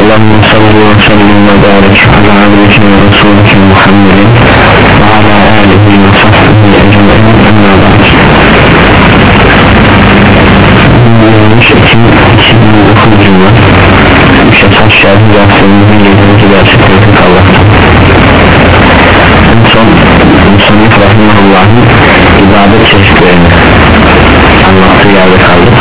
اللهم صل وسلم وبارك على عبدك ورسولك محمد وعلى اله وصحبه اجمعين اما بعد yanlış için 2009 yılı Şefat Şerhi Yasin'in 7. dersi tevfik Allah'tan en son Musannif Rahimahullah'ın ibadet çeşitlerini anlattığı yerde kaldık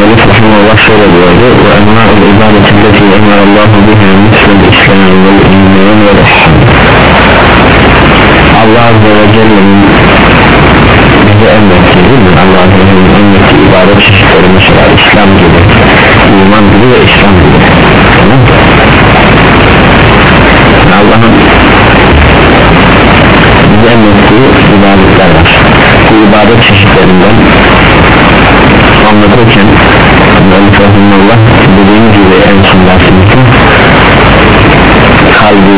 Melih Rahimahullah şöyle diyordu ve enva'ul ibadetilleti emarallahu biha mislel islam vel iman vel ihsan Allah Azze ve Celle'nin bize emrettiği değil mi? Allah Azze ve Celle'nin emrettiği ibadet çeşitleri mesela İslam gibi iman gibi ve İslam gibi. Tamam Allah'ın bize emrettiği ibadetler var. Bu ibadet çeşitlerinden anlatırken Mevlüt Rahimullah dediğim gibi en son dersimizde kalbi,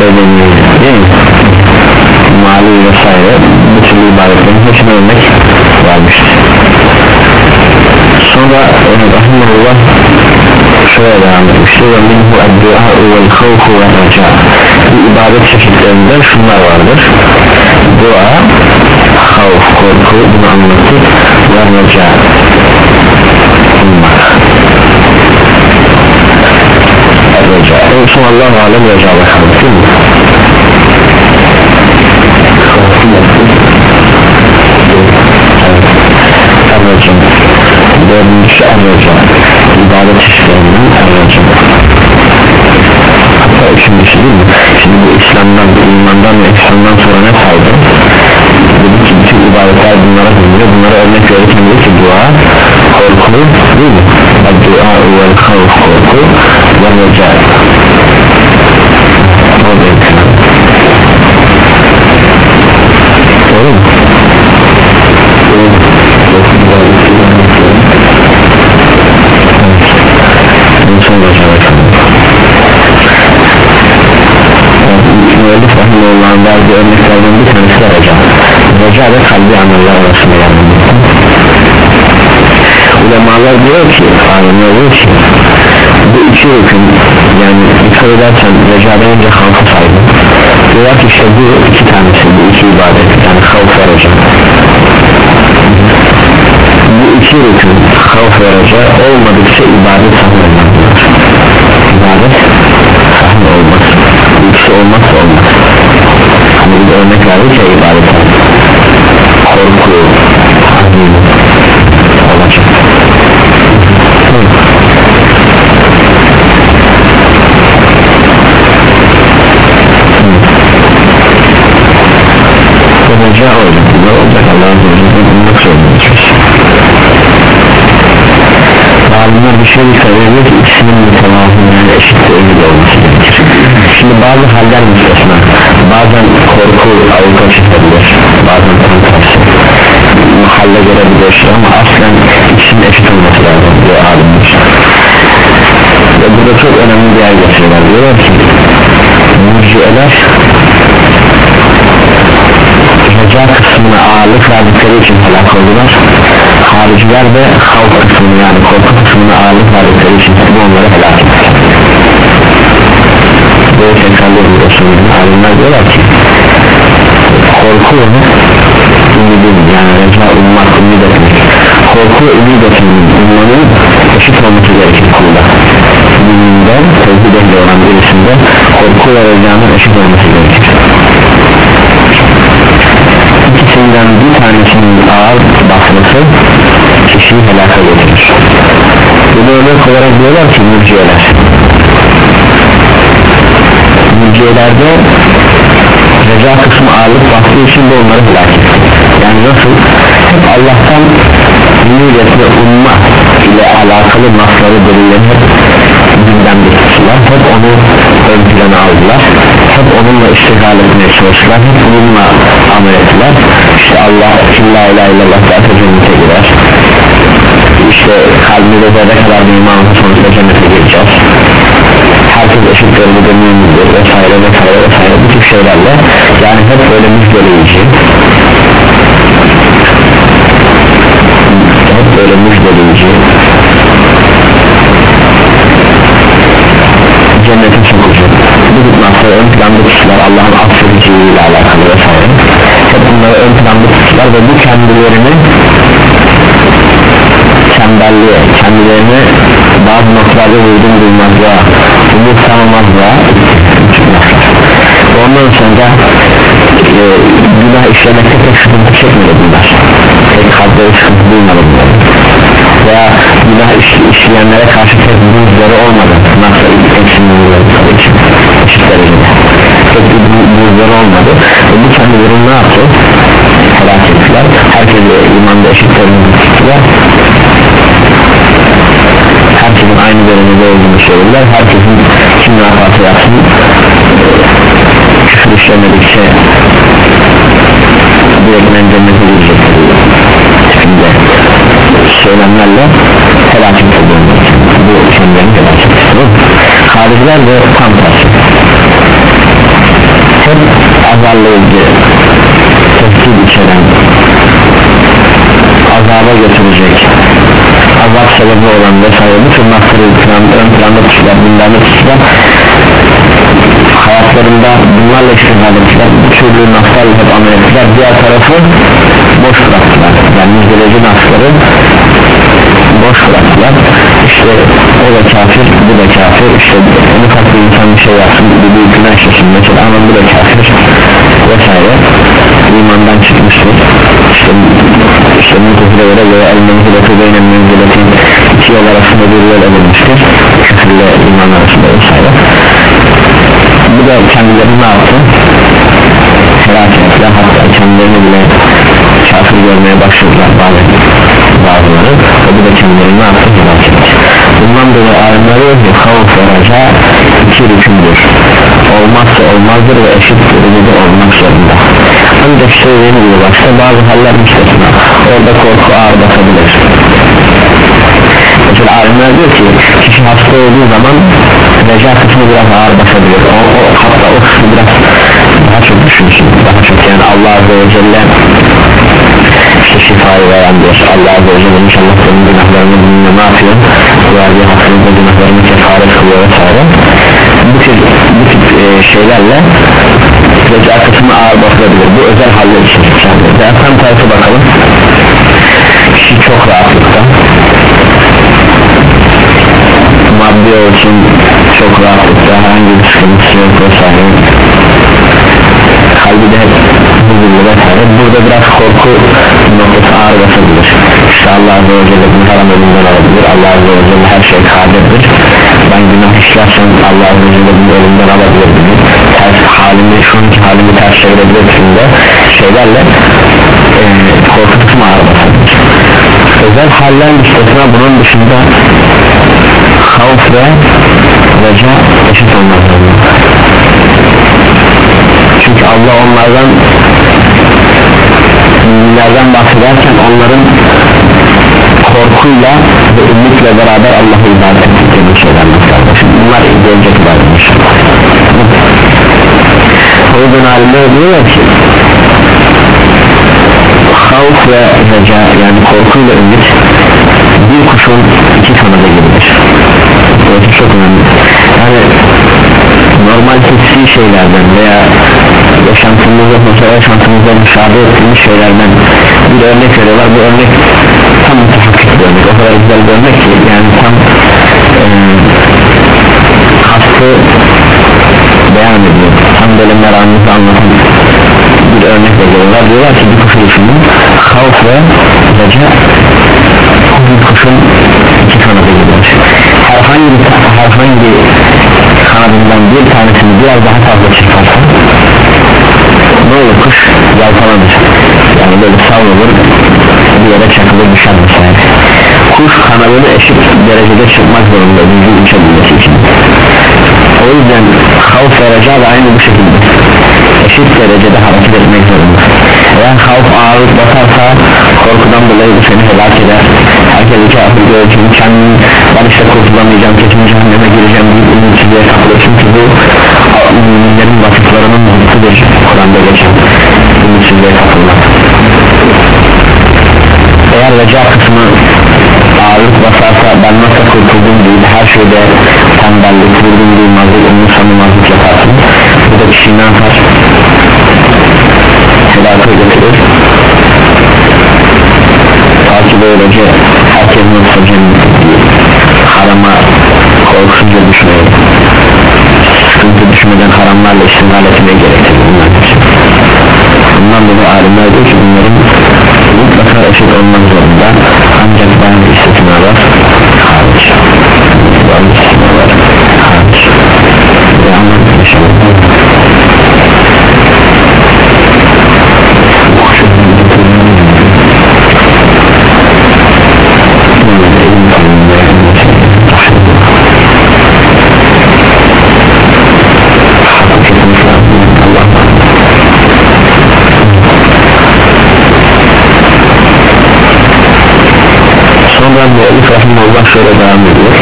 bedeni değil mi? mali vesaire bu türlü ibadetlerin hepsine örnek vermiştir sonra e, Rahimullah şöyle devam etmiştir. ve minhu eddua vel havfu ve raca bu ibadet çeşitlerinden şunlar vardır. Dua havf korku bunu anlatır. ve raca ummak son Allah-u Alem değil mi? Erracım Dördüncüsü Erracım İbadet çeşitlerinden Erracım Hatta üçüncüsü değil mi? Şimdi bu İslam'dan, imandan ve İslam'dan sonra ne saydı? Dedi ki bütün ibadetler bunlara hızlı Bunlara örnek dedi ki dua Korku değil mi? Dua vel havf korku Ve İslam Doğru mu? Müellif Rahimullah'ın verdiği örneklerden bir tanesi de reca Reca ve kalbi ameller arasında yanılmıştır Ulemalar diyor ki alimler diyor ki? Bu iki hüküm yani dikkat edersen recadan önce halkı saydı diyorlar ki işte bu iki tanesi bu iki ibadet yani havf ve bu iki hüküm havf ve reca olmadıkça ibadet sahne ibadet sahne olmaz. İkisi olmazsa olmaz. Hani bir örnek verdik ya ibadet korku. Olacak Reca olacak ne olacak Allah'ın izniyle bulmak zorundayız Alimler bir şey söylüyor ki ikisinin mütevazı yani eşit ölü olması gerekir. Şimdi bazı haller müstesna Bazen korku avuka çıkabilir Bazen tam tersi Mahalle görebilir ama aslen ikisinin eşit olması lazım diyor alimler Ve burada çok önemli bir yer getiriyorlar diyorlar ki Mürciyeler reca kısmına ağırlık verdikleri için helak oldular. Hariciler de havf kısmını yani korku kısmına ağırlık verdikleri için onları helak etti tekrarlıyor bu Resulü'nün alimler diyorlar ki korku onu ümidin yani reca ummak ümid etmek. Korku ümid etmenin ummanın eşit olması gerekir kulda müminden tevhid ehli olan birisinde korku ve recanın eşit olması gerekir. İkisinden bir tanesinin ağır basması kişiyi helaka getirir. Bunu örnek olarak diyorlar ki mürciyeler mürciyelerde reca kısmı ağırlık bastığı için de onları helak yani nasıl? Hep Allah'tan ümit ve umma ile alakalı nasları delilleri hep gündemde tuttular. Hep onu ön plana aldılar. Hep onunla iştigal etmeye çalıştılar. Hep onunla amel ettiler. İşte Allah kim la ilahe illallah derse cennete girer. İşte kalbinde zerre kadar bir imanın sonuçta cennete gireceğiz herkes eşit görevde mümindir vesaire vesaire vesaire şeylerle yani hep böyle müjdeleyici hep böyle müjdeleyici cennete sokucu bu tutmakta ön planda kişiler Allah'ın affediciliği ile alakalı vesaire. Hep bunları ön planda kişiler ve bu kendilerini tembelliğe kendilerini bazı noktalarda vurdum duymazlığa umursamamazlığa ondan sonra e, günah işlemekte pek sıkıntı çekmedi bunlar. Pek kalpleri sıkıntı duymadı bunlar veya günah iş, işleyenlere karşı pek buzları olmadı. Nasıl hepsinin buzları için eşit derecede. Pek bir buzları olmadı. Ve bu kendilerini ne yaptı? Helak ettiler. Herkese imanda eşit derecede herkesin aynı derecede olduğunu söylediler herkesin kim ne yaparsa yapsın küfür işlemedikçe direktmen cennete girecektir tipinde söylemlerle felaket olduğunu bu kendilerini felaket hariciler de tam tersi. Hep azarlayıcı tehdit içeren azaba götürecek azap sebebi olan vesaire bu tür noktaları ön planda tutulan gündemde tutulan hayatlarında bunlarla iştigal ettiler bu türlü noktalarla hep amel ettiler diğer tarafı boş bıraktılar. Yani müjdeleci noktaları boş bıraktılar işte o da kafir bu da kafir işte ufak bir insan bir şey yapsın bir büyük günah işlesin mesela ama bu da kafir vesaire imandan çıkmıştır işte işte mutluya göre el menzileti beynen menziletin iki yol arasında bir yol edilmiştir küfürle iman arasında vesaire. Bu da kendilerini ne yaptı? Helak ettiler hatta kendilerini bile kafir görmeye başladılar bazı bazıları ve bu da kendilerini ne etti bundan dolayı alimler diyor ki havf iki rükündür olmazsa olmazdır ve eşit derecede olmak zorunda. Ancak söylediğim gibi başta bazı haller müstesna. Orada korku ağır basabilir mesela alimler diyor ki kişi hasta olduğu zaman reca kısmı biraz ağır basabilir o, o, hatta o kısmı biraz daha çok düşünsün. Daha çok yani Allah Azze ve Celle işte şifayı veren diyor Allah Azze ve Celle inşallah senin günahlarını dinle ne yapıyor? Verdiği hakkında günahlarını kefaret kılıyor vesaire. Bu tür, bu tür e, şeylerle reca kısmı ağır basabilir bu özel haller için zaten tersi bakalım. Kişi çok rahatlıkta maddi olsun çok rahatlıkta herhangi bir sıkıntısı yok vesaire. Kalbi de hep huzurlu vesaire burada biraz korku noktası ağır basabilir. İşte Allah Azze ve Celle bunu haram elinden alabilir. Allah Azze ve Celle her şey kadirdir ben günah işlersem Allah Azze ve Celle bunu elimden alabilir dedi ters halimi şu anki halimi ters çevirebilir içinde şeylerle e, korku kısmı ağır basabilir? Özel haller listesine bunun dışında havf ve reca eşit zorunda çünkü Allah onlardan müminlerden bahsederken onların korkuyla ve ümitle beraber Allah'a ibadet ettiklerini söylenmektedir şimdi bunlar gelecek ibadet o yüzden alimler diyorlar ki havf ve reca yani korkuyla ümit bir kuşun iki kanada gibidir. Burası çok önemli. Yani normal hissi şeylerden veya yaşantımızda mesela yaşantımızda müşahede ettiğimiz şeylerden bir örnek veriyorlar. Bu örnek tam mütehakkik bir örnek. O kadar güzel bir örnek ki yani tam e, hastı beyan ediyor. Tam böyle meramımızı anlatan bir örnek veriyorlar. Diyorlar ki bir kuşun düşünün havf ve reca bir kuşun iki kanadı gibidir herhangi herhangi bir biraz daha fazla çıkarsa olur kuş yalpalanır yani böyle savrulur bir yere çakılır düşer mesela. Kuş kanadını eşit derecede çıkmak zorunda düzgün uçabilmesi için. O yüzden havf ve aynı bu şekilde. Eşit derecede hareket etmek zorunda eğer havf ağırlık basarsa korkudan dolayı bu seni helak eder. Herkese kafir diyor çünkü kendini ben işte kurtulamayacağım kesin cehenneme gireceğim deyip ümitsizliğe saklıyor çünkü bu müminlerin vasıflarının mutludur. Kur'an'da geçen ümitsizliğe saklıyor Eğer reca kısmı ağırlık basarsa ben nasıl kurtuldum deyip her şeyde tembellik, vurdum duymazlık, umut sanılmazlık yaparsın. Bu da kişiyi ne yapar? Hayata getirir ta ki böylece herkes nasıl cennet harama korkusuzca düşmeyi sıkıntı düşmeden haramlarla istimral etmeye gerektirir bunlar için. Bundan dolayı alimler diyor ki bunların mutlaka eşit olmak zorunda. Ancak bazı istisnalar hariç bazı istisnalar hariç ve anladık Sonra müellif rahimullah şöyle devam ediyor.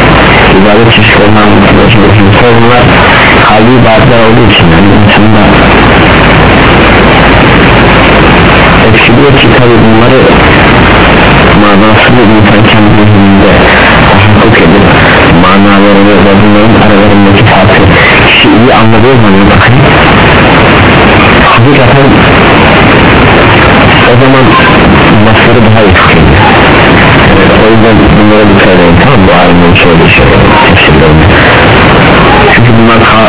İbadet çeşitlerini anlatıyor Şimdi bunlar kalbi ibadetler olduğu için yani insanda Eksiliyor ki tabi bunları manasını insan kendi zihninde tahakkuk edip manalarını ve bunların aralarındaki farkı kişi iyi anladığı zaman bakın hakikaten o zaman nasları daha iyi tutuyor yüzden bunlara dikkat edin tamam bu söylediği şeyler tefsirlerinde çünkü bunlar ka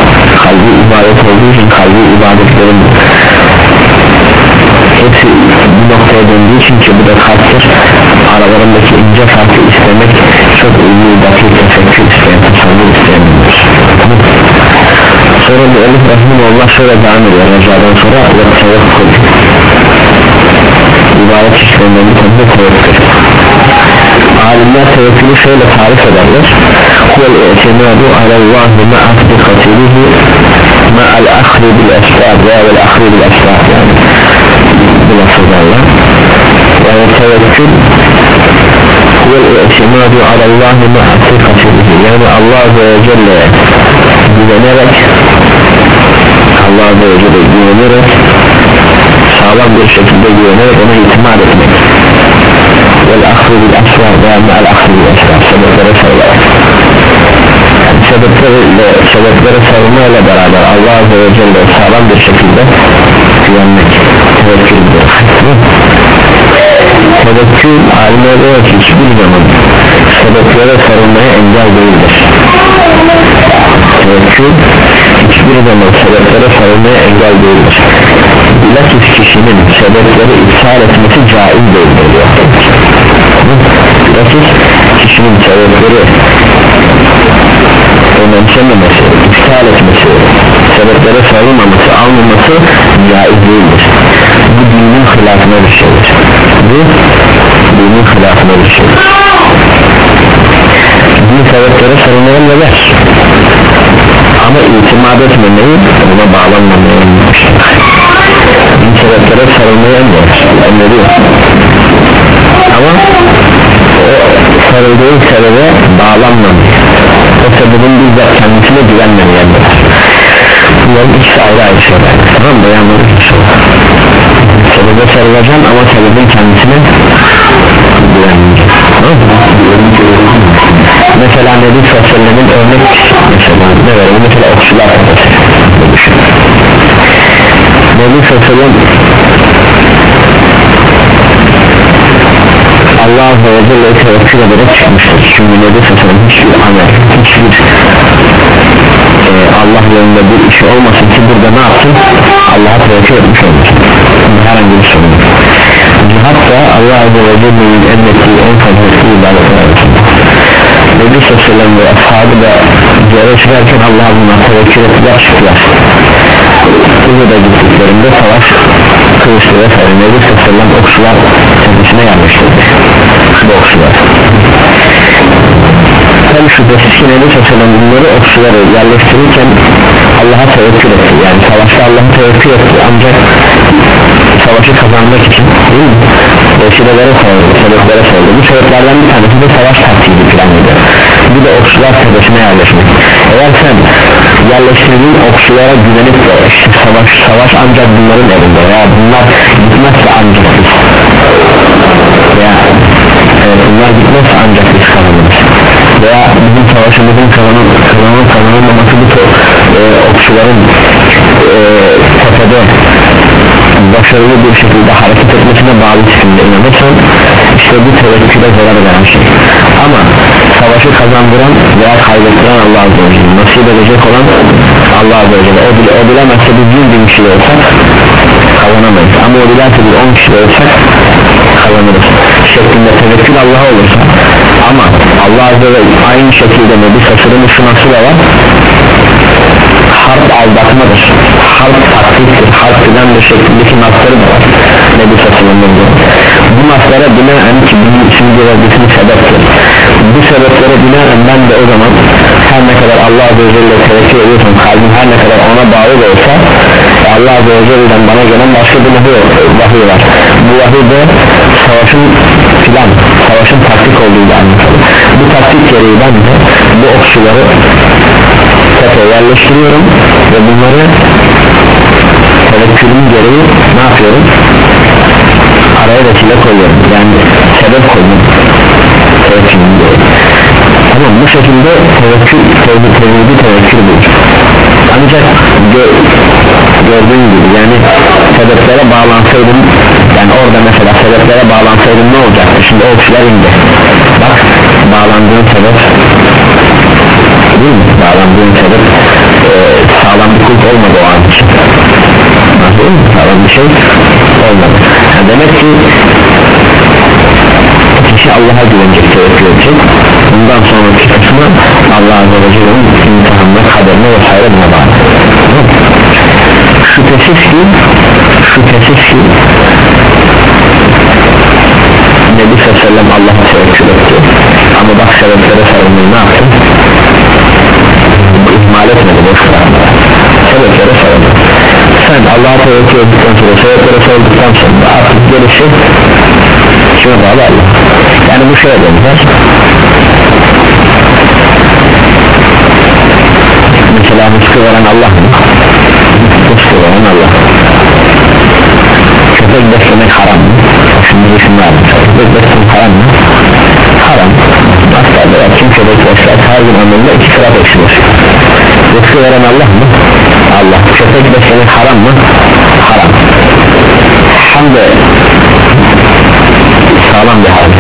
kalbi ibadet olduğu için kalbi ibadetlerin hepsi bir noktaya döndüğü için ki bu da kalptir. Aralarındaki ince farkı istemek çok iyi dakik tefekkür isteyen tasavvur isteyen tamam. Sonra bir elif rahimullah şöyle devam ediyor. Reca'dan sonra ve tevekkül ibadet çeşitlerinden bir tanesi tevekkül alimler tevekkülü şöyle tarif ederler huvel i'timadu alallahi ma'a tıkatilihi ma'al akhri bil esbab veya vel akhri bil esbab yani bu lafızlarla yani tevekkül huvel i'timadu alallahi ma'a tıkatilihi yani Allah ve Celle güvenerek Allah ve Celle güvenerek sağlam bir şekilde güvenerek ona itimat etmek vel ahri bil asrar veya me'al ahri bil asrar sebeplere sarılarak yani sebepleriyle sebeplere sarılmayla beraber Allah Azze ve Celle sağlam bir şekilde güvenmek tevekkül ediyor tevekkül alimler diyor ki hiçbir zaman sebeplere sarılmaya engel değildir tevekkül hiçbir zaman sebeplere sarılmaya engel değildir bilakis kişinin sebepleri iptal etmesi caiz değildir diyor bilakis kişinin sebepleri önemsememesi, iptal etmesi sebeplere sarılmaması, almaması caiz değildir. Bu dinin hilafına bir şeydir. Bu dinin hilafına bir şeydir. Din sebeplere sarılmaya ne der ama itimat etmemeyi ona bağlanmamayı emretmiştir din sebeplere sarılmaya emrediyor ama o sarıldığı sebebe bağlanmamayı o sebebin bizzat kendisine güvenmemeyi emreder bunların ikisi ayrı ayrı şeyler. Tamam mı? İnşallah sebebe sarılacaksın ama sebebin kendisine güvenmeyeceksin tamam mesela Nebi Sallallahu örnek mesela ne verelim? Mesela okçular Nebi Sallallahu Allah Azze ve tevekkül ederek çıkmıştır çünkü Nebi Sallallahu hiçbir amel hiçbir e, Allah yolunda bir işi olmasın ki burada ne yapsın? Allah'a tevekkül etmiş olmasın. Herhangi bir sorun cihat da Allah Azze ve Celle'nin emrettiği en fazlası ibadetler arasında Nebi Sallallahu ve ashabı da cihara çıkarken Allah'a buna tevekkül ettiler çıktılar Uhud'a gittiklerinde savaş kılıçlı ve sarı Nebi Sallallahu okçular tepesine yerleştirdi bu okçular. Tabi şüphesiz ki Nebi Sallallahu bunları okçuları yerleştirirken Allah'a tevekkül etti. Yani savaşta Allah'a tevekkül etti. Ancak savaşı kazanmak için değil mi? Vesilelere soruldu, sebeplere soruldu bu sebeplerden bir tanesi de savaş taktiği plan ediyor bir de okçular tepesine yerleşmek. Eğer sen yerleştirdiğin okçulara güvenip de savaş, savaş ancak bunların elinde. Veya bunlar gitmezse ancak biz. Veya e, bunlar gitmezse ancak biz kazanırız. Veya bizim savaşımızın kazanılmaması bu e, okçuların e, başarılı bir şekilde hareket etmesine bağlı şekilde inanırsan işte bu tevekküle zarar veren şey. Ama savaşı kazandıran veya kaybettiren Allah Azze ve Celle nasip edecek olan Allah Azze ve Celle o, bile, o bilemezse biz 100 bin kişi olsak kazanamayız. Ama o bilerse biz 10 kişi olsak kazanırız şeklinde tevekkül Allah'a olursa. Ama Allah Azze ve aynı şekilde Nebi Sasır'ın ısınası da var. Harp aldatmadır harp taktiktir harp plandır şeklindeki nasları da var Nebi Sasır'ın bu naslara binaen ki bunun için bir sebeptir bu sebeplere binaen ben de o zaman her ne kadar Allah Azze ve Celle tevekkül ediyorsam kalbim her ne kadar ona bağlı da olsa Allah Azze ve Celle'den bana gelen başka bir vahiy, var. Bu vahiy de savaşın plan savaşın taktik olduğuyla anlatılır bu taktik gereği ben de bu okçuları tepeye yerleştiriyorum ve bunları tevekkülüm gereği ne yapıyorum? Araya vesile koyuyorum. Yani sebep koyuyorum. Tevekkülüm gereği. Tamam bu şekilde tevekkül tevhid tevhidi tevekkül bu. Ancak gö gördüğün gibi yani sebeplere bağlansaydım yani orada mesela sebeplere bağlansaydım ne olacaktı? Şimdi o kişiler indi. Bak bağlandığın sebep değil mi? Bağlandığın sebep e, sağlam bir kulp olmadı o an. İçin sağlam bir şey olmadı. Yani demek ki kişi Allah'a güvenecek tevekkül edecek bundan sonraki kısmı Allah Azze ve Celle'nin imtihanına kaderine vesaire buna bağlı. Şüphesiz ki şüphesiz ki Nebi Sellem Allah'a tevekkül etti ama bak sebeplere sarılmayı ne yaptı? İhmal etmedi boş Allah'a tevekkül ettikten sonra sebeplere sarıldıktan sonra artık gelişi kime bağlı Allah yani bu şeye benzer mesela rızkı veren Allah mı? rızkı veren Allah köpek beslemek haram mı? şimdi düşünme abi köpek beslemek haram mı? haram hatta da kim köpek besler her gün ömründe iki sıra eksilir rızkı veren Allah mı? Allah. Köpek beslemek haram mı? haram. Hem de sağlam bir haram.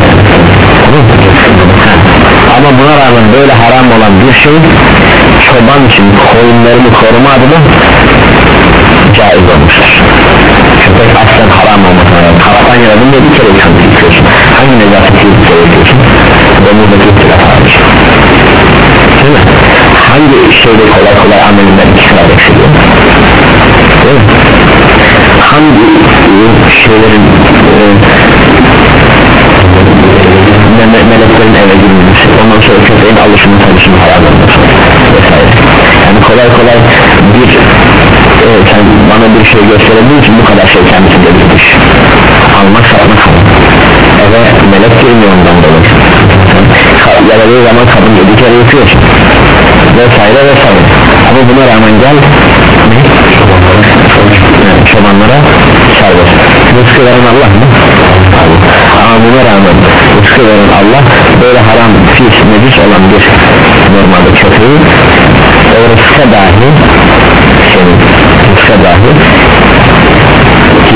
Ama buna rağmen böyle haram olan bir şey çoban için koyunlarını koruma adına caiz olmuştur köpek aslen haram olmasına rağmen kaptan yaradığında bir kere yıkandı yıkıyorsun hangi nezafeti bir kere yıkıyorsun domuzdaki ihtilaf varmış değil mi? Hangi şeyde kolay kolay amelinden sıra eksiliyor hangi şeylerin e, me meleklerin eve girmesi ondan sonra köpeğin alışımı tanışımı haram olması yani kolay kolay bir e, sen bana bir şey gösterebildiğin için bu kadar şey kendisinde bitmiş almak satmak eve melek girmiyor ondan dolayı. Yaradığı zaman kadın yedi kere vesaire vesaire ama buna rağmen gel ne? çobanlara serbest rızkı veren Allah mı? ama buna rağmen rızkı veren Allah böyle haram pis necis olan bir normalde köpeği o rızka dahi senin rızka dahi ki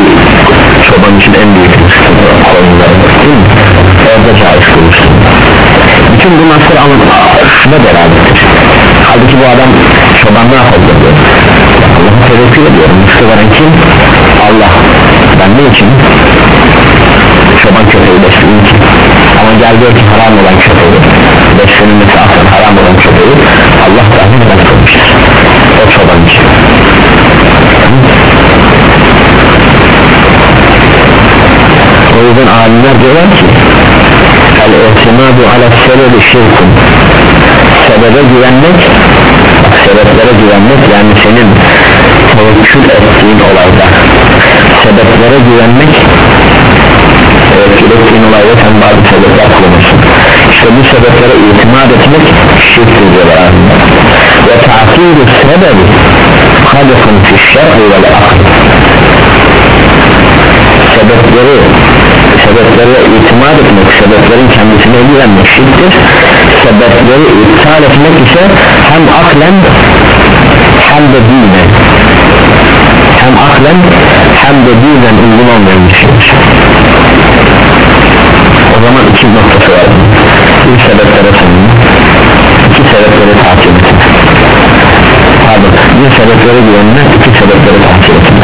çoban için en büyük rızkı koyunlar değil mi? orada caiz kılmışsın bütün bu nasıl şuna beraberdir halbuki bu adam çoban ne yapabilir Allah'a tevekkül ediyorum rızkı veren kim? Allah. Ben ne için? çoban köpeği beslediğim için ama gel diyor ki haram olan köpeği beslenilmesi aslen haram olan köpeği Allah dahi neden kılmıştır. O çoban için. O yüzden alimler diyorlar ki el-ihtimadu ala sebebi şirkun sebebe güvenmek sebeplere güvenmek yani senin tevekkül ettiğin olayda. Sebeplere güvenmek tevekkül ettiğin olayda sen bazı sebepler kullanırsın işte bu sebeplere itimat etmek şirktir diyorlar ve ta'kidu sebebi hadefun fi şer'i vel sebepleri sebeplere itimat etmek sebeplerin kendisine güvenmek. Şirktir sebepleri iptal etmek ise hem aklen hem de dine. Hem aklen hem de dinen uygun olmayan bir şeydir o zaman iki noktası var. Bir sebeplere sanırım iki sebepleri takip etmek. Pardon bir sebeplere güvenmek iki sebepleri takip etmek.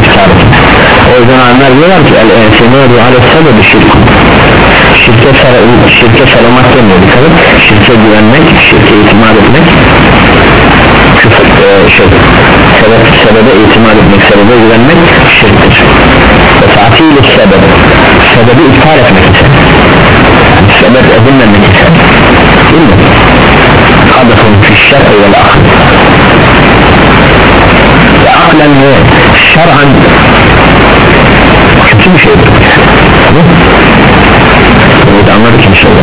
İftar etmek o yüzden alimler diyorlar ki el-ensinadu aleyhissebebi şirk. Şirke, şirke sarılmak demiyor dikkat şirke güvenmek şirke itimat etmek küfür, e, şey sebep, sebebe itimat etmek sebebe güvenmek şirktir. Ve tatil sebebe sebebi iptal etmek ise sebep edinmemek ise değil mi? kadafun fişşer ve akıl ve aklen ve şer'an kötü bir şeydir tamam da anladık inşallah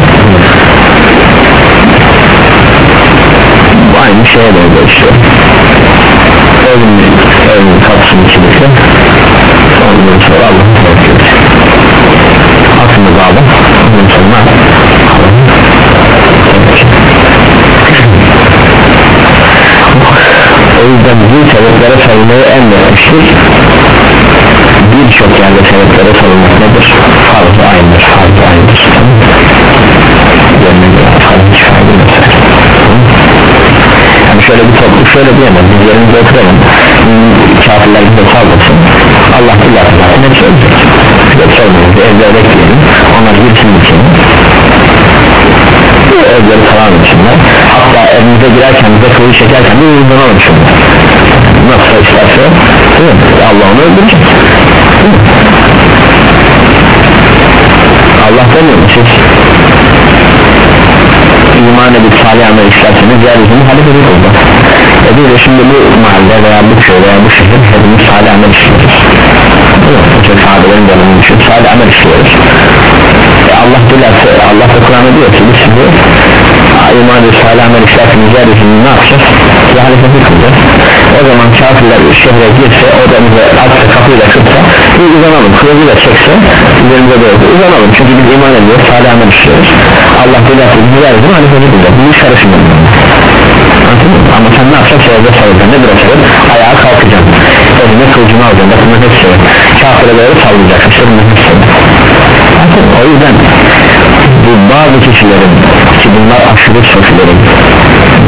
bu aynı şeye benziyor işte. Evin, evin kapısının kilisi ondan sonra Allah'ın sevgisi aslında bağlı ondan sonra o yüzden bu sebeplere sarılmayı emretmiştir birçok yerde sebeplere sarılmak nedir? Farz-ı aynıdır farz-ı aynıdır yani şöyle bir toplu şöyle diyemez biz yerimizde oturalım. Kafirler bize sallasın Allah billah zaten. Hep söyleyecek hep söyleyeceğiz evde bekleyelim onlar girsin için evleri tamam içinler hatta evimize girerken bize kılığı çekerken bir uygulanalım şimdi. Nasıl isterse? Allah onu öldürecek Allah demiyor siz iman edip salih amel işlerseniz yeryüzünü halif edip oldu e biz de şimdi bu mahalle veya bu köy veya bu şehir hepimiz salih amel işliyoruz. Çok sahabelerin dönemini düşün salih amel işliyoruz. E Allah dilerse Allah da Kur'an'a diyor ki biz sizi iman edip salih amel işlerseniz yeryüzünü ne yapacağız? Size halifeti kılacağız o zaman kafirler şehre girse odamıza açsa kapıyı da kırsa bir uzanalım kılıcı da çekse üzerimize doğru uzanalım. Çünkü biz iman ediyoruz salih amel işliyoruz. Allah dilerse bizi yeryüzünü halifeti kılacak bu iş karışmıyor ama sen ne yapacaksın salacaksın nedir o sebep ayağa kalkacaksın eline kılıcını alacaksın bakın hepsi kafire doğru sallayacaksın işte bunun hepsi o yüzden bu bazı kişilerin ki bunlar aşırı sofilerin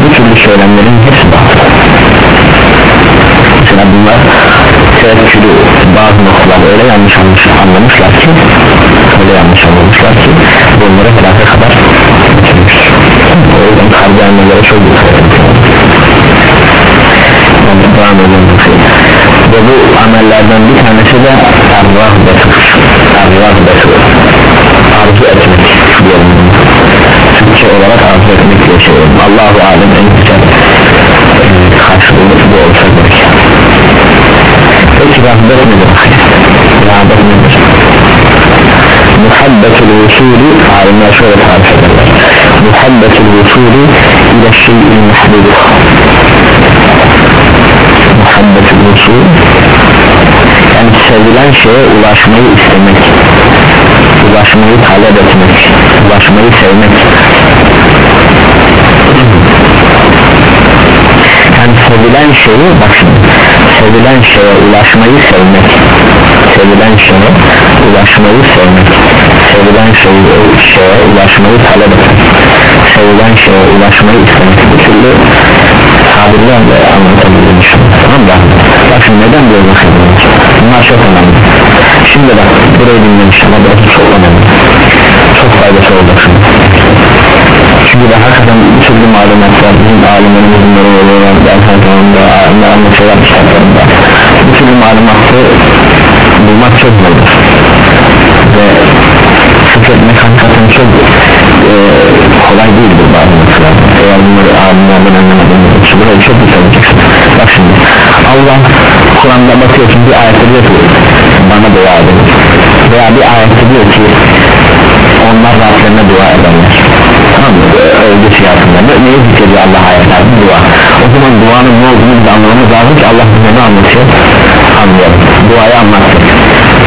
bu türlü söylemlerin hepsi batıl mesela bunlar tevekkülü bazı noktalarda öyle yanlış anlamış, anlamışlar ki öyle yanlış anlamışlar ki bunları helaka kadar getirmiş o yüzden kalbi annelere çok dikkat edin devam ve bu amellerden bir tanesi de arvah betur arvah betur arzu etmek diyelim Türkçe olarak arzu etmek diye çevirelim Allahu alem en güzel e, karşılığı bu olsa gerek peki rahmet nedir? rahmet nedir? muhabbetul usulü alimler şöyle tarif ederler muhabbetul usulü ile şeyin mahbubu muhabbetul usul yani sevilen şeye ulaşmayı istemek ulaşmayı talep etmek ulaşmayı sevmek yani sevilen şeyi bak şimdi sevilen şeye ulaşmayı sevmek. Sevilen şeye ulaşmayı sevmek. Sevilen şeye, şeye ulaşmayı talep etmek. Sevilen şeye ulaşmayı istemek. Bu türlü tabirlerle anlatabildiğini düşünüyorum tamam mı? bak şimdi neden böyle bakıyorsunuz bunlar çok önemli. Şimdi bak burayı dinleyin inşallah burası çok önemli. Çok faydası olacak şimdi çünkü de hakikaten türlü malumatlar bizim alimlerimiz bunları oluyorlar. Ben her zaman da anlatıyorlar kitaplarında bu türlü malumatı bulmak çok zordur ve fıkretmek hakikaten çok e, kolay değildir bazı noktalar eğer bunları alimlerden anlamadığınız için burayı çok dikkat edeceksin bak şimdi Allah Kur'an'da bakıyorsun bir ayette diyor ki bana dua edin. Veya bir ayette diyor ki onlar Rablerine dua ederler tamam. Mı? öldü siyasında. Neyi zikrediyor Allah ayetlerde dua. O zaman duanın ne olduğunu biz anlamamız lazım ki Allah bize ne anlatıyor? Anlayalım. Duayı anlattık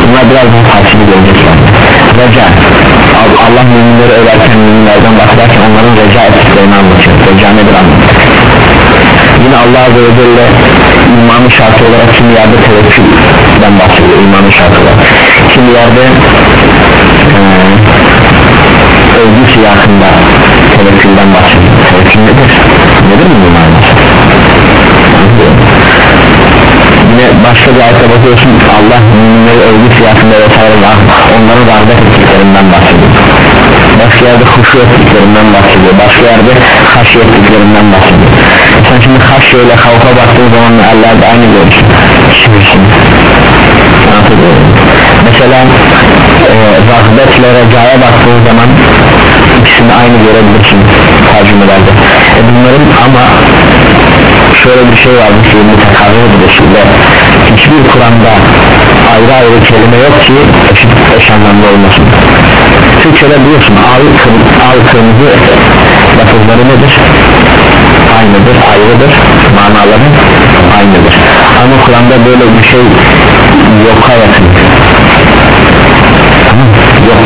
bunlar biraz daha karşılığı gelecek yani. Reca. Allah müminleri ölerken müminlerden bahsederken onların reca ettiklerini anlatıyor. Reca nedir anlatıyor? Yine Allah Azze ve Celle imanın şartı olarak kimyada tevekkül yerde e, övgü siyasında tevekkülden bahsediyor. Tevekkül nedir? nedir mi bu yine başka bir ayette bakıyorsun Allah müminleri övgü siyasında vesaire var. Onların rağbet ettiklerinden bahsediyor. Başka yerde huşu ettiklerinden bahsediyor. Başka yerde haşi ettiklerinden bahsediyor. Sen şimdi haşi ile havfa baktığın zaman Allah'da aynı görürsün. Şimdisin mesela e, rahbetle recaya baktığın zaman ikisini aynı görebilirsin tercümelerde e bunların ama şöyle bir şey var bir şey mütekarrır bir şekilde hiçbir Kur'an'da ayrı ayrı kelime yok ki eşit eş anlamlı olmasın. Türkçe'de biliyorsun al, al kırmızı lafızları nedir? aynıdır ayrıdır manaları aynıdır. Ama Kur'an'da böyle bir şey yok yakın yok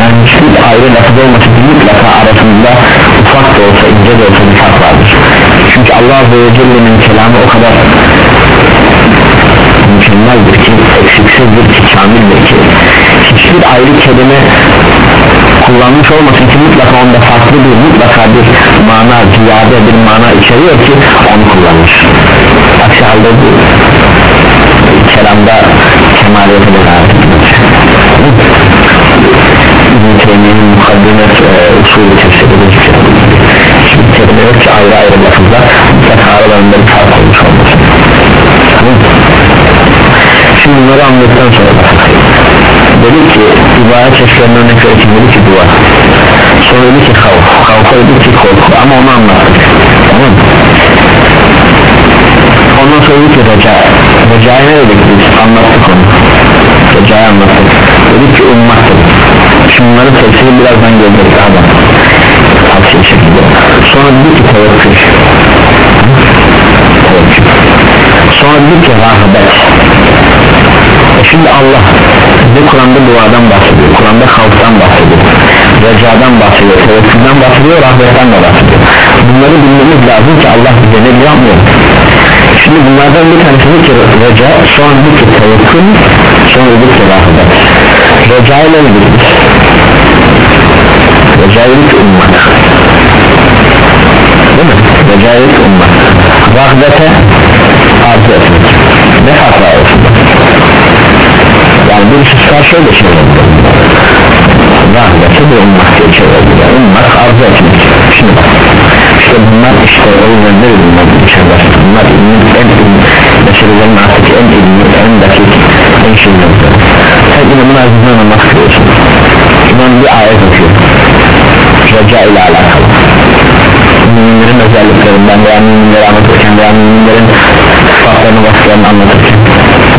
yani hiçbir ayrı lafız olması mutlaka arasında ufak da olsa ince de olsa bir fark vardır. Çünkü Allah Azze ve Celle'nin kelamı o kadar mükemmeldir ki eksiksizdir ki kamildir ki hiçbir ayrı kelime kullanmış olmasın ki mutlaka onda farklı bir mutlaka bir mana ziyade bir mana içeriyor ki onu kullanmış. Aksi halde bu kelamda kemaliyete beraber İbn-i mukaddimet e, usulü tefsirinde hiçbir kelime yok ki ayrı ayrı lafızda mutlaka aralarında bir fark olmuş olmasın şimdi bunları anladıktan sonra dedi ki ibadet çeşitlerine örnek verirken dedi ki dua? Sonra dedi ki havf havfa dedi ki korku. Ama onu anlattık. Tamam. Ondan sonra dedi ki reca reca'ya ne dedik biz? Anlattık onu. Reca'yı anlattık dedik ki dedik şunları tefsiri birazdan göreceğiz da tavsiye şekilde. Sonra dedi ki tevekkül. Sonra dedi ki rahbet e şimdi Allah bize Kur'an'da duadan bahsediyor Kur'an'da halktan bahsediyor recadan bahsediyor tevekkülden bahsediyor rahmetten de bahsediyor. Bunları bilmemiz lazım ki Allah bize ne yapmıyor? Şimdi bunlardan bir tanesi bir ki reca. Sonra bir ki tevekkül. Sonra bir ki rahmet reca ile ilgili reca ile ki ummat değil mi? reca ile ki ummat rahmete arzu etmek. Ne hata arasında yani bir süsler şöyle şey rahmeti bir ummat diye çevirdiler ummat arzu etmek. Şimdi bak. İşte bunlar işte o yüzden ne bunlar içeride. Bunlar ilmin en ilmi. Meselelerin artık en ilmi en dakik en şimdi sen imamın azizine namaz kılıyorsun imam bir ayet okuyor. Reca ile alakalı. Müminlerin özelliklerinden veya müminleri anlatırken veya müminlerin sıfatlarını vasıflarını anlatırken.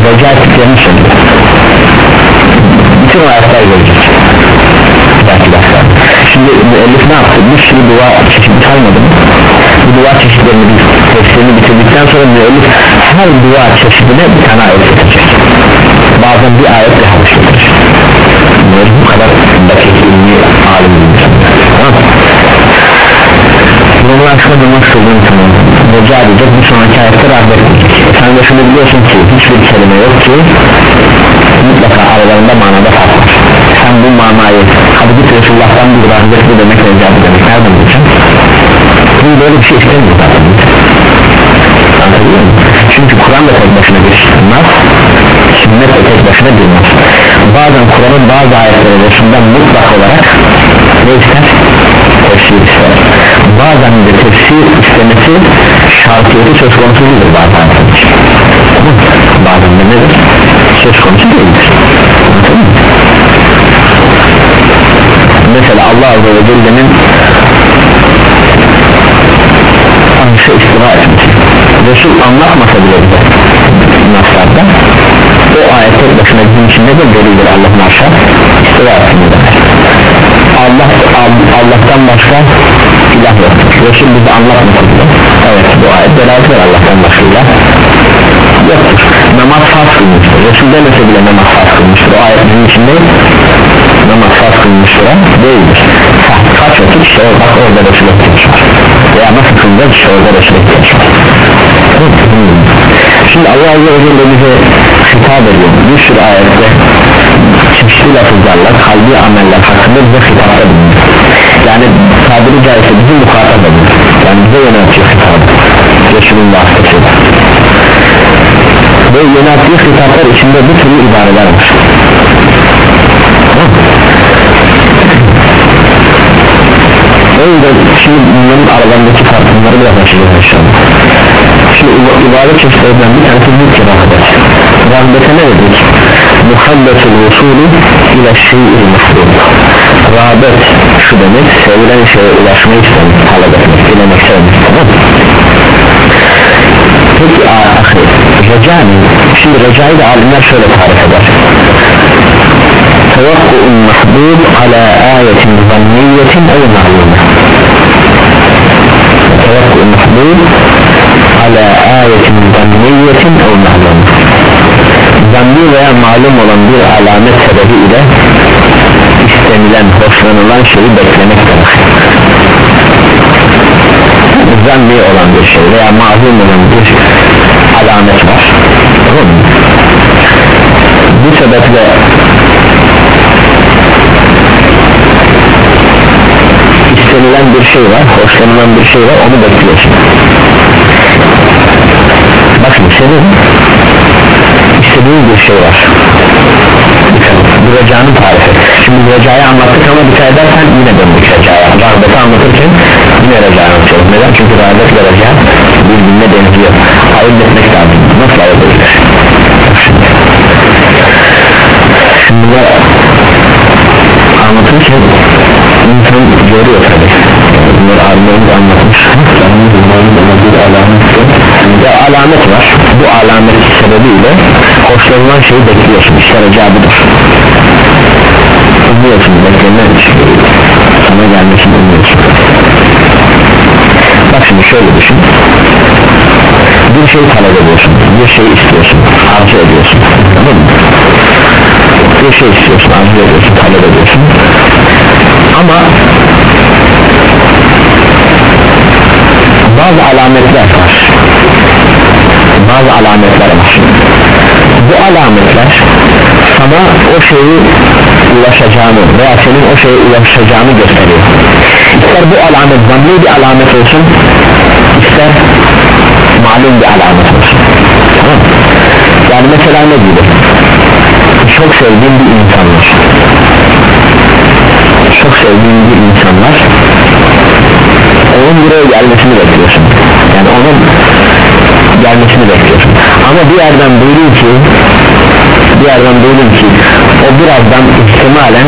Reca ettiklerini söylüyor bütün ayetler gelecek. Şimdi müellif ne yaptı? Bir sürü dua çeşidi kalmadı mı? Bu dua çeşitlerini tefsirini bitirdikten sonra müellif her dua çeşidine bir tane ayet getirecek bazen bir ayet daha getirecek bu kadar dakik ilmi alim tamam. Bunu aşkına durmak istediğim zaman Reca edecek bir sonraki ayette rahmet Sen de şunu biliyorsun ki hiçbir kelime yok ki Mutlaka aralarında manada fark var. Sen bu manayı Hadi git Resulullah'tan bir rahmet bu demek reca demek. Nereden bileceksin? Bunu böyle bir şey istemiyor zaten. Anladın mı? Çünkü Kur'an da tek başına bir Sünnet de tek başına nas Bazen Kur'an'ın bazı ayetleri Resul'den mutlak olarak Ne ister? Tefsir ister. Bazen de tefsir istemesi şartiyeti söz konusu değildir bazen. Bazen de nedir? Söz konusu değildir. Mesela Allah Azze ve Celle'nin arşa istiva etmesi. Resul anlatmasa bile bize naslarda o ayetler başına bizim için nedir? Delildir. Allah'ın arşa istiva Allah, Allah'tan başka ilah yok. Resul bize anlatmasın evet bu ayet beraber Allah'tan başka. İlah yoktur. Namaz farz kılmıştır. Resul demese bile namaz farz kılmıştır. O ayet bizim için değil namaz farz kılmıştır. Değildir. Kaç vakit? İşte bak orada Resul etmiş var veya nasıl kılacağız işte orada Resul etmiş var şimdi Allah Azze ve Celle bize hitap ediyor. Bir sürü ayette bu lafızlarla kalbi ameller hakkında bize hitapta bulunur yani tabiri caizse bizim muhatap bulunur yani bize yöneltiyor hitabı Resulün vasıtasıyla ve yönelttiği hitaplar içinde bu türlü ibareler var. O yüzden şimdi bunların aralarındaki farkları biraz açacağız inşallah şimdi ibadet çeşitlerinden bir tanesi büyük rahmet rahmete ne dedik muhabbetul usulü ile şey'il mahbub rağbet şu demek sevilen şeye ulaşmayı istemek talep etmek dilemek sevmek tamam peki ahir reca ne? şimdi recayı da alimler şöyle tarif eder توقع المحبوب على آية ظنية أو معلومة توقع المحبوب ala ayetin zanniyetin o mahlum. Zanni veya malum olan bir alamet sebebi ile istenilen hoşlanılan şeyi beklemek demek. Zanni olan bir şey veya malum olan bir alamet var. Tamam bu sebeple istenilen bir şey var hoşlanılan bir şey var onu bekliyorsun bakın senin istediğin bir şey var. Bu recanın tarifi. Şimdi recayı anlattık ama dikkat edersen yine döndük recaya. Rağbeti anlatırken yine recayı anlatıyoruz neden? Çünkü rağbet ve reca birbirine benziyor. Ayırt etmek lazım. Nasıl ayırt edilir? Şimdi. Anlatırken insan görüyor tabi bunlar alimlerimiz anlatmış. Bir alamet ya alamet var. Bu alamet sebebiyle hoşlanılan şeyi bekliyorsun. İşte reca budur umuyorsun beklenen sana gelmesini umuyorsun. Bak şimdi şöyle düşün. Bir şey talep ediyorsun. Bir şey istiyorsun. Arzu ediyorsun. Tamam mı? Bir şey istiyorsun arzu ediyorsun talep ediyorsun ama bazı alametler var. Bazı alametler var. Bu alametler sana o şeyi ulaşacağını veya senin o şeye ulaşacağını gösteriyor. İster bu alamet zanni bir alamet olsun ister malum bir alamet olsun. Tamam yani mesela ne gibi? Çok sevdiğim bir insan var çok sevdiğim bir insan var. Onun buraya gelmesini bekliyorsun. Yani onun gelmesini bekliyorsun. Ama bir yerden duydum ki bir yerden duydum ki o birazdan ihtimalen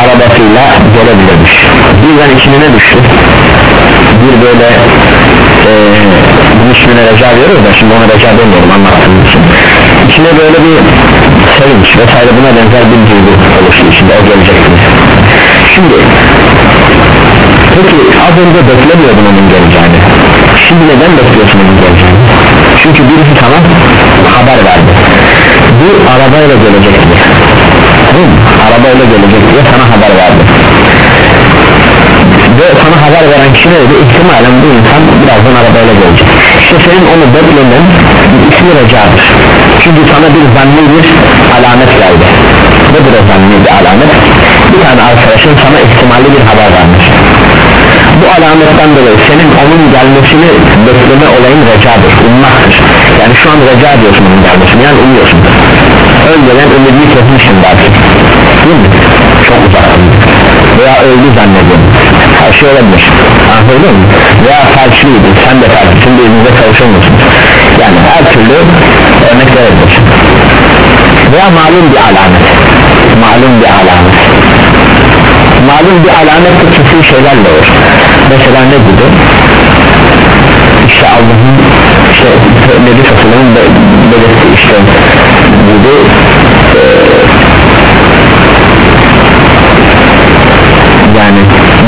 arabasıyla gelebilirmiş. Birden içine ne düştü? Bir böyle e, bunun ismine reca veriyoruz da şimdi ona reca demiyorum anlattığım için. İçine böyle bir sevinç vesaire buna benzer bir duygu oluştu içinde o gelecekti şimdi peki az önce beklemiyordun onun geleceğini. Şimdi neden bekliyorsun onun geleceğini? Çünkü birisi sana haber verdi. Bu arabayla gelecek diye. Mi? arabayla gelecek diye sana haber verdi. Ve sana haber veren kişi neydi? İhtimalen bu insan birazdan arabayla gelecek. İşte senin onu beklemen ismi recadır çünkü sana bir zanni bir alamet geldi. Nedir o zanni bir alamet bir tane arkadaşın sana ihtimalli bir haber vermiş? Bu alametten dolayı senin onun gelmesini bekleme olayın recadır ummaktır. Yani şu an reca ediyorsun onun gelmesini yani umuyorsun. Önceden ümidini kesmişsin belki. Değil mi? çok uzak veya öldü zannediyorum. Her şey olabilir. Anladın mı? veya felçliydi. Sen de felçlisin birbirinize kavuşamıyorsunuz yani her türlü örnek verebilirsin veya malum bir alamet. Malum bir alamet malum bir alamet kesin şeylerle olur. Mesela ne gibi işte Allah'ın işte Nebi Satılım'ın belirtti işte. Gibi yani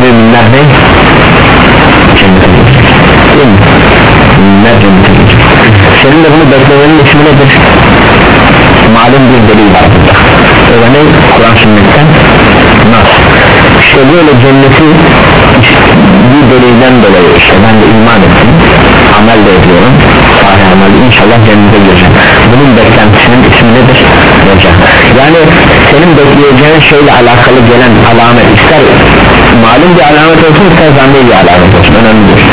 müminler ne? cennete girecek. Müminler cennete girecek. Senin de bunu beklemenin ismi nedir? malum bir delil var burada. Da ne? Kur'an sünnetten işte böyle cenneti bir delilden dolayı işte ben de iman ettim amel de ediyorum. Sahih amel inşallah cennete gireceğim. Bunun beklentisinin ismi nedir? Reca yani senin bekleyeceğin şeyle alakalı gelen alamet ister malum bir alamet olsun ister zanni bir alamet olsun. Önemli değil.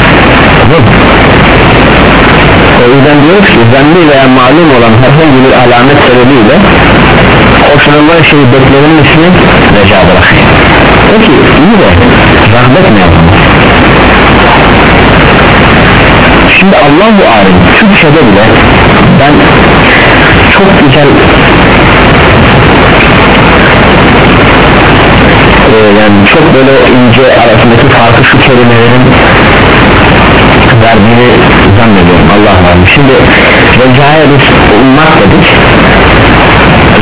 O yüzden diyoruz ki zanni veya malum olan herhangi bir alamet sebebiyle hoşlanılan şeyi beklemenin ismi reca bırakıyor peki iyi de rahmet ne yapalım şimdi Allah-u Alem Türkçe'de bile ben çok güzel e, yani çok böyle ince arasındaki farkı şu kelimelerin verdiğini zannediyorum. Allah var. Şimdi recaya biz ummak dedik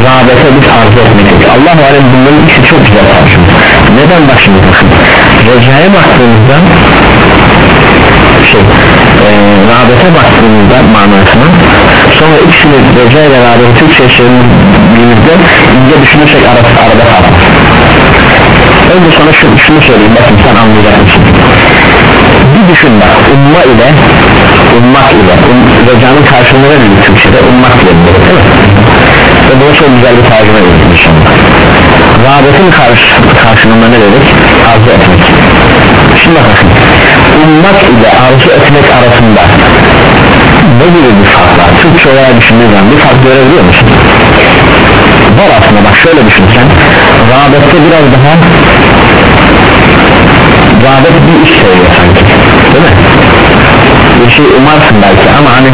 rağbete biz arzu etmek Allah var bunların ikisi çok güzel tartışma neden bak şimdi bakın recaya baktığımızda şey e, rağbete baktığımızda manasına sonra ikisini reca ile rağbeti Türkçe çevirdiğimizde ince düşünürsek arası arada kalır önce sana şu, şunu söyleyeyim bakın sen anlayacak mısın bir düşün bak umma ile ummak ile um, recanın karşılığını verir Türkçe'de ummak ile değil mi? ve bunu çok güzel bir tercüme edildi inşallah rağbetin karşı, karşılığında ne dedik? arzu etmek şimdi bakın ummak ile arzu etmek arasında ne gibi bir fark var? Türkçe olarak düşündüğün zaman bir fark görebiliyor musun? var aslında bak şöyle düşünsen rağbette biraz daha rağbet bir iş seviyor sanki değil mi? bir şey umarsın belki ama hani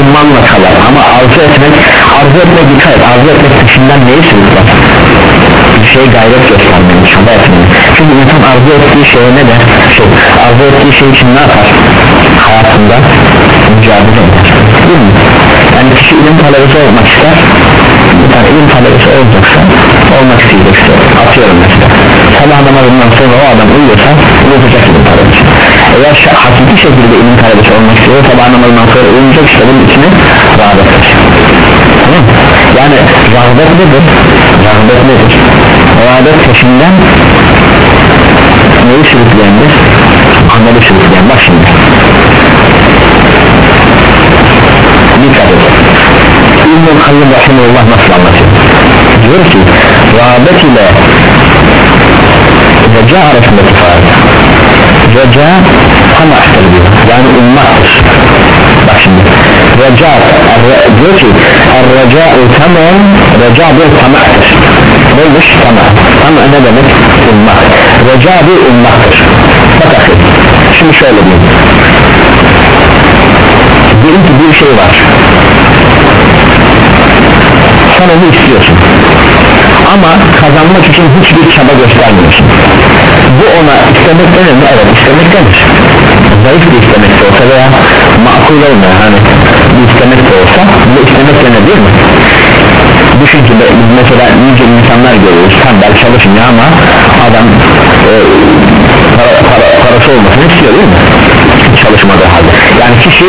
ummanla kalır ama arzu etmek arzu etmek dikkat et arzu etmek peşinden neyi sürükler bir şey gayret göstermeyi çaba etmeyi çünkü insan arzu ettiği şeye ne der? Şey, arzu ettiği şey için ne yapar? Hayatında mücadele eder. Değil mi? Yani kişi ilim talebesi olmak ister. Tane ilim talebesi olacaksa olmak isteyecekse atıyorum mesela. Sabah namazından sonra o adam uyuyorsa uyuyacak ilim talebesi. Eğer hakiki şekilde ilim talebesi olmak istiyor sabah namazından sonra uyuyacak işte bunun içine rağbet tamam yani rağbet nedir? rağbet nedir? rağbet peşinden neyi sürükleyendir? ameli sürükleyen. Bak şimdi. Dikkat edin İbn-i Kayyum Rahimullah nasıl anlatıyor? Diyor ki rağbet ile reca arasındaki fark. Reca tamahtır diyor. Yani ummaktır bak şimdi reca diyor ki reca tamam reca bir tamahtır neymiş? Tamam. Ama ne demek? Ummak reca bir ummaktır bak akıl şimdi şöyle diyeyim. Diyelim ki bir şey var. Sen onu istiyorsun. Ama kazanmak için hiçbir çaba göstermiyorsun. Bu ona istemek denir mi? evet istemek denir zayıf bir istemek de olsa veya makul olmayan hani bir istemek de olsa bu istemek değil mi? düşün ki mesela nice insanlar görüyoruz tembel çalışmıyor ama adam e, para, para, parası olmasını istiyor değil mi? çalışmadığı halde yani kişi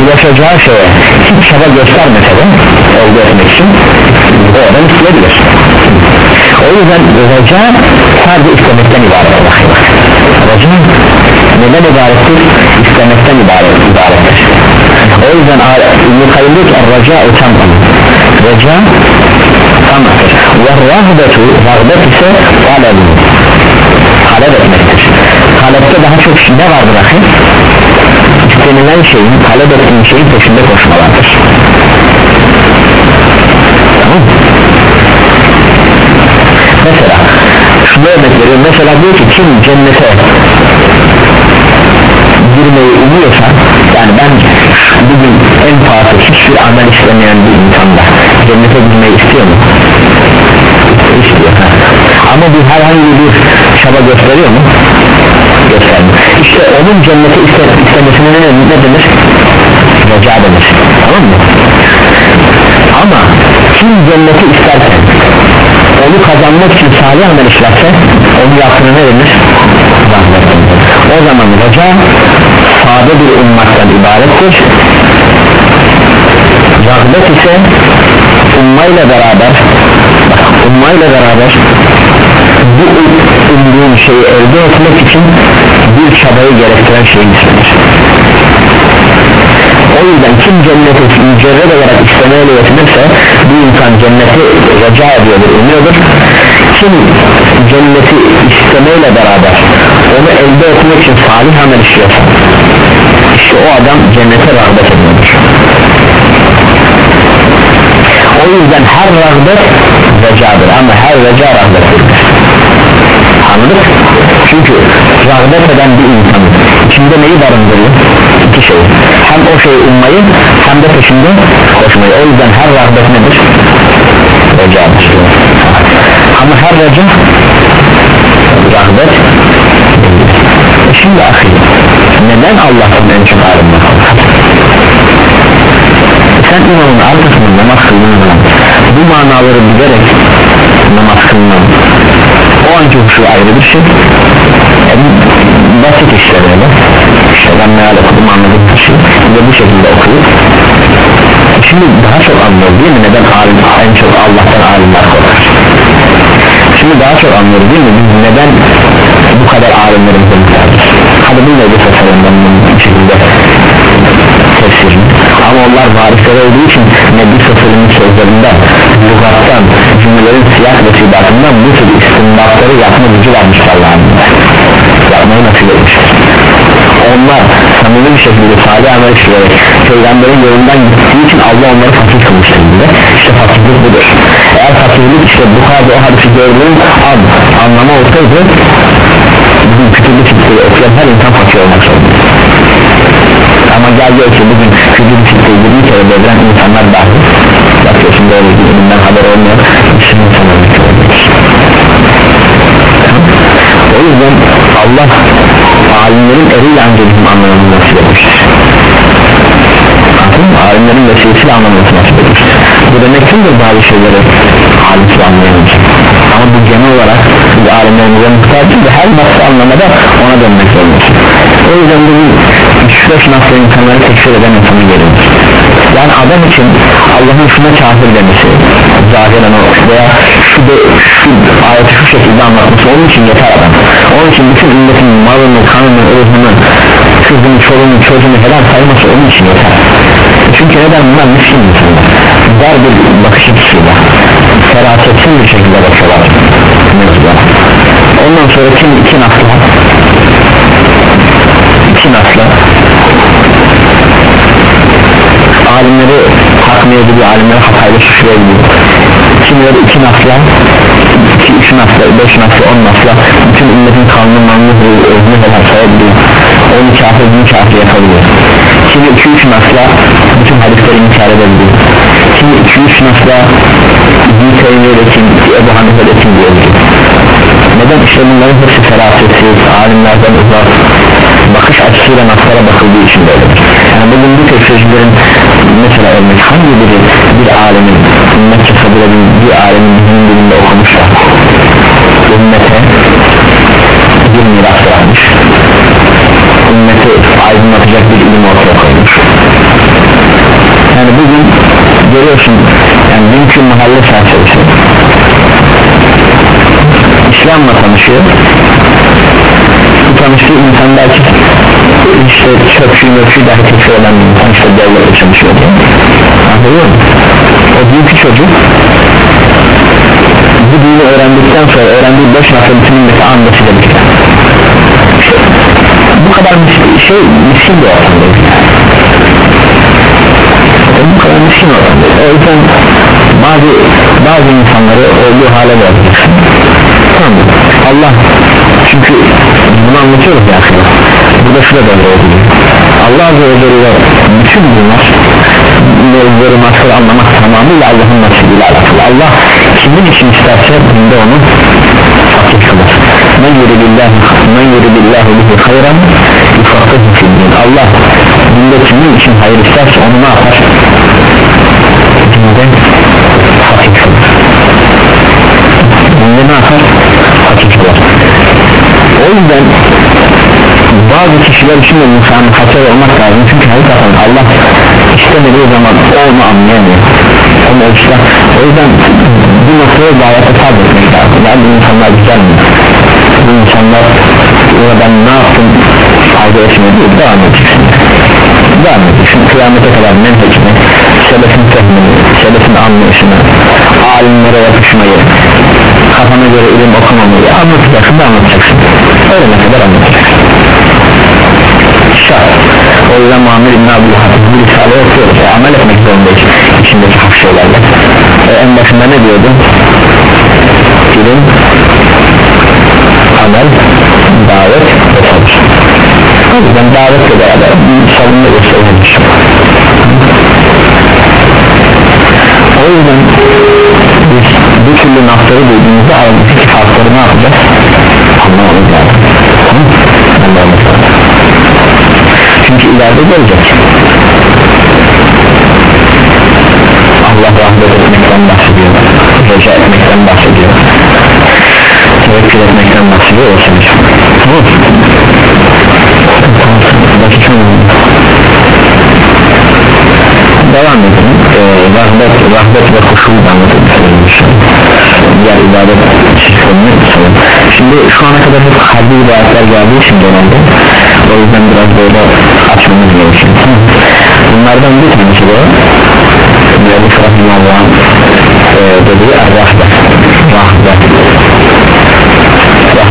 ulaşacağı şeye hiç çaba göstermese de elde etmek için o adam isteyebilir o yüzden reca sadece istemekten ibaret reca neden ibarettir? istemekten ibaret, ibarettir. O yüzden İbn-i Kayyum diyor ki reca utanmam reca tamahtır ve rahbetu rahbet ise talebu talep etmektir. Talepte daha çok ne vardır akıl istenilen şeyin talep ettiğin şeyin peşinde koşmalardır. Tamam. Mesela şunu örnek veriyorum. Mesela diyor ki kim cennete girmeyi umuyorsa yani ben bugün en fazla hiçbir amel istemeyen bir insanda cennete girmeyi istiyor mu? istiyor ama bu herhangi bir çaba gösteriyor mu? göstermiyor işte onun cenneti iste, istemesine ne, ne denir? reca denir tamam mı? ama kim cenneti isterken onu kazanmak için salih amel işlerse onu yaptığına ne denir? o zaman reca sade bir ummaktan ibarettir. Rağbet ise ummayla beraber bak, ummayla beraber bu umduğun şeyi elde etmek için bir çabayı gerektiren şeyin o yüzden kim cenneti mücerred olarak istemeyle yetinirse bu insan cenneti rica ediyordur, umuyordur. Kim cenneti istemeyle beraber onu elde etmek için salih amel işliyorsa adam cennete rağbet ediyordur o yüzden her rağbet recadır ama her reca rağbet değildir anladık? Çünkü rağbet eden bir insanın içinde neyi barındırıyor? İki şey. Hem o şeyi ummayı hem de peşinde koşmayı. O yüzden her rağbet nedir? Recadır ama her reca rağbet e şimdi ahi neden Allah'tan en çok alimler sen imamın arkasında namaz kıldığın bu manaları bilerek namaz kılman o anki huşu ayrı bir şey. Yani basit işte böyle işte ben meal okudum anladım bir şey. Ve bu şekilde okuyup şimdi daha çok anlıyor değil mi neden alim, en çok Allah'tan alimler korkar şimdi daha çok anlıyoruz değil mi? Biz neden bu kadar alimlerimize muhtacız hadi bu nedir tasarımdan bu şekilde tefsirini ama onlar varisler olduğu için Nebi Sasır'ın sözlerinde lügattan cümlelerin siyah ve sibatından bu tür istimbatları yapma gücü vermiş Allah'ın. Yapmayı nasip etmiştir onlar samimi bir şekilde salih amel işleyerek peygamberin yolundan gittiği için Allah onları fakir kılmıştır bile işte fakirlik budur eğer fakirlik işte bu kadar o hadisi gördüğün an anlama olsaydı bugün kütübü kitleyi okuyan her insan fakir olmak zorunda. Ama gel gel ki bugün kütübü kitleyi 20 kere deviren insanlar dahi bakıyorsun böyle bir elinden haber olmuyor Müslüman insanlar o yüzden Allah alimlerin eriyle ancak anlamını nasip etmiştir alimlerin vesilesiyle anlaması nasip etmiştir bu demek değildir bazı şeyleri? Alimsiz anlayamayacak ama bu genel olarak biz alimlerimize muhtacız ve her nasıl anlamada ona dönmek zorundasın o yüzden bu şuraya şınafla insanları tekfir eden insanı görüyoruz. Yani adam için Allah'ın şuna kafir demesi zahiren o veya şu, de, şu ayeti şu şekilde anlatması onun için yeter adam. Onun için bütün ümmetin malını, kanını, ırzını kızını, çoluğunu, çocuğunu helal sayması onun için yeter. Çünkü neden bunlar miskin insanlar dar bir bakış açısıyla ferasetsin bir şekilde bakıyorlar. Mevzulara ondan sonra kim iki nasla iki nasla alimleri hak mevzudu alimleri hatayla şişirebiliyor kimileri iki nasla iki üç nasla beş nasla on nasla bütün ümmetin kanunu manlı özünü helal sayabiliyor onu kafir bunu kafir yapabiliyor iki üç nasla bütün hadisleri inkar edebiliyor kimi iki üç nasla İbn-i Teymiye'de kim Ebu Hanife'de kim diyebiliyor neden? İşte bunların hepsi ferasetsiz alimlerden uzak bakış açısıyla naslara bakıldığı için böyledir yani bugün bu tefsircilerin mesela örnek hangi biri bir alemin ümmetçe kabul edin bir alemin bizim dilinde okumuşlar ümmete bir miras vermiş. Ümmeti aydınlatacak bir ilim ortaya koymuş. Yani bugün görüyorsun yani mümkün mahalle çerçevesi İslam'la tanışıyor. Bu tanıştığı insan belki işte çöpçü möpçü dahi tekfir eden bir insan işte devlette çalışıyor diye. Anlıyor musun? o büyük çocuk bu dini öğrendikten sonra öğrendiği beş nafta bütün ümmeti anlatıcı bir kitap işte, bu kadar şey miskin bir ortamdayız bu kadar miskin ortamdayız o yüzden bazı bazı insanları olduğu hale bırakacaksın tamam. Allah çünkü bunu anlatıyoruz ya burada şurada böyle oluyor Allah Azze ve Celle bütün bunlar mevzuları nasıl anlamak tamamıyla Allah'ın nasibiyle alakalı Allah kimin için isterse bunda onu fakir kılar men yuridillahu men yuridillahu bihi hayran yufakkahu fiddin Allah bunda kimin için hayır isterse onu ne yapar? Dinde fakir kılar. Dinde ne yapar? Fakir kılar. O yüzden bazı kişiler için de insanın kaçar olmak lazım. Çünkü hakikaten Allah istemediği zaman onu anlayamıyor. Onu ölçüde o yüzden bu noktaya gayete sabretmek lazım. Yani insanlar güzel mi bu insanlar ya ben ne yaptım? Fayda etmedi devam edeceksin devam edeceksin kıyamete kadar menhecini selefin fehmini selefin anlayışını alimlere yapışmayı kafana göre ilim okumamayı anlatacaksın da anlatacaksın. Öyle kadar anlatacaksın. Şart o yüzden Muhammed İbn Abdülhamid bu risale okuyoruz. E, amel etmek zorundayız içindeki hak şeylerle. E, en başında ne diyordu? İlim amel davet ve sabır o yüzden davetle beraber sabırla gösterilmiş o yüzden biz bu türlü nafları duyduğumuzda aramızdaki farkları ne yapacağız? Anlamamız lazım anlamamız lazım çünkü ileride gelecek. Allah rahmet etmekten bahsediyor. Reca etmekten bahsediyor Tevekkül etmekten bahsediyor o seni Tamam Devam edelim ee, rahmet, rahmet ve huşuyu da Diğer ibadet sistemini Şimdi şu ana kadar hep kalbi ibadetler geldiği için genelde O yüzden biraz böyle açmamız gerekiyor. Bunlardan bir tanesi de Müellif Rahimahullah'ın e, dediği Er-Rahbe Rahbe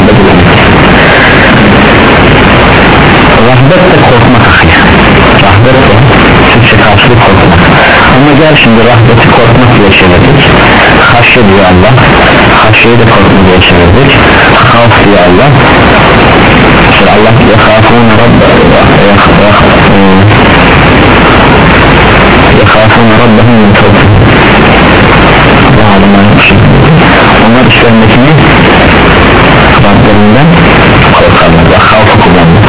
Rahbe demek Rahbet de korkmak akı Rahbet de Türkçe karşılık korkmak. Ama gel şimdi rahbeti korkmak diye çevirdik. Haşye diyor Allah. Haşyeyi de korkmak diye çevirdik. Havf diyor Allah. Mesela Allah diyor Khafûne Rabbe Yakhafûne Rabbehum min fawqihim Onlar işlerindekini Rablerinden korkarlar ve havfu kullanır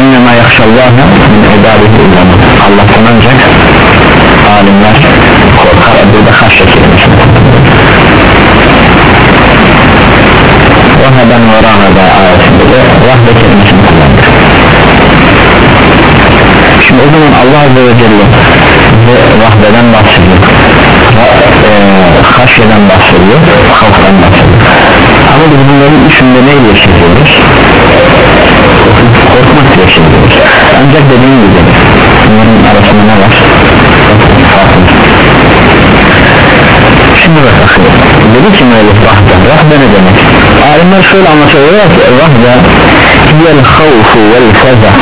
İnnemâ yakşallâhe min ibâdihi ullemâ Allah'tan ancak alimler korkar burada haşye kelimesini Rahmeden ve rahmede ayetinde de rahme kelimesini kullanır Şimdi o zaman Allah Azze ve Celle ve rahmeden bahsediyor. E, haşyeden bahsediyor havftan bahsediyor ama biz bunların üçünde neyle yaşıyoruz? Korkmak yaşıyoruz. Ancak dediğim gibi bunların arasında ne var? Şimdi bak bakıyor dedi ki müellif rahbe rahbe ne demek? Alimler şöyle anlatıyorlar ki rahbe hiyel havfu vel fezah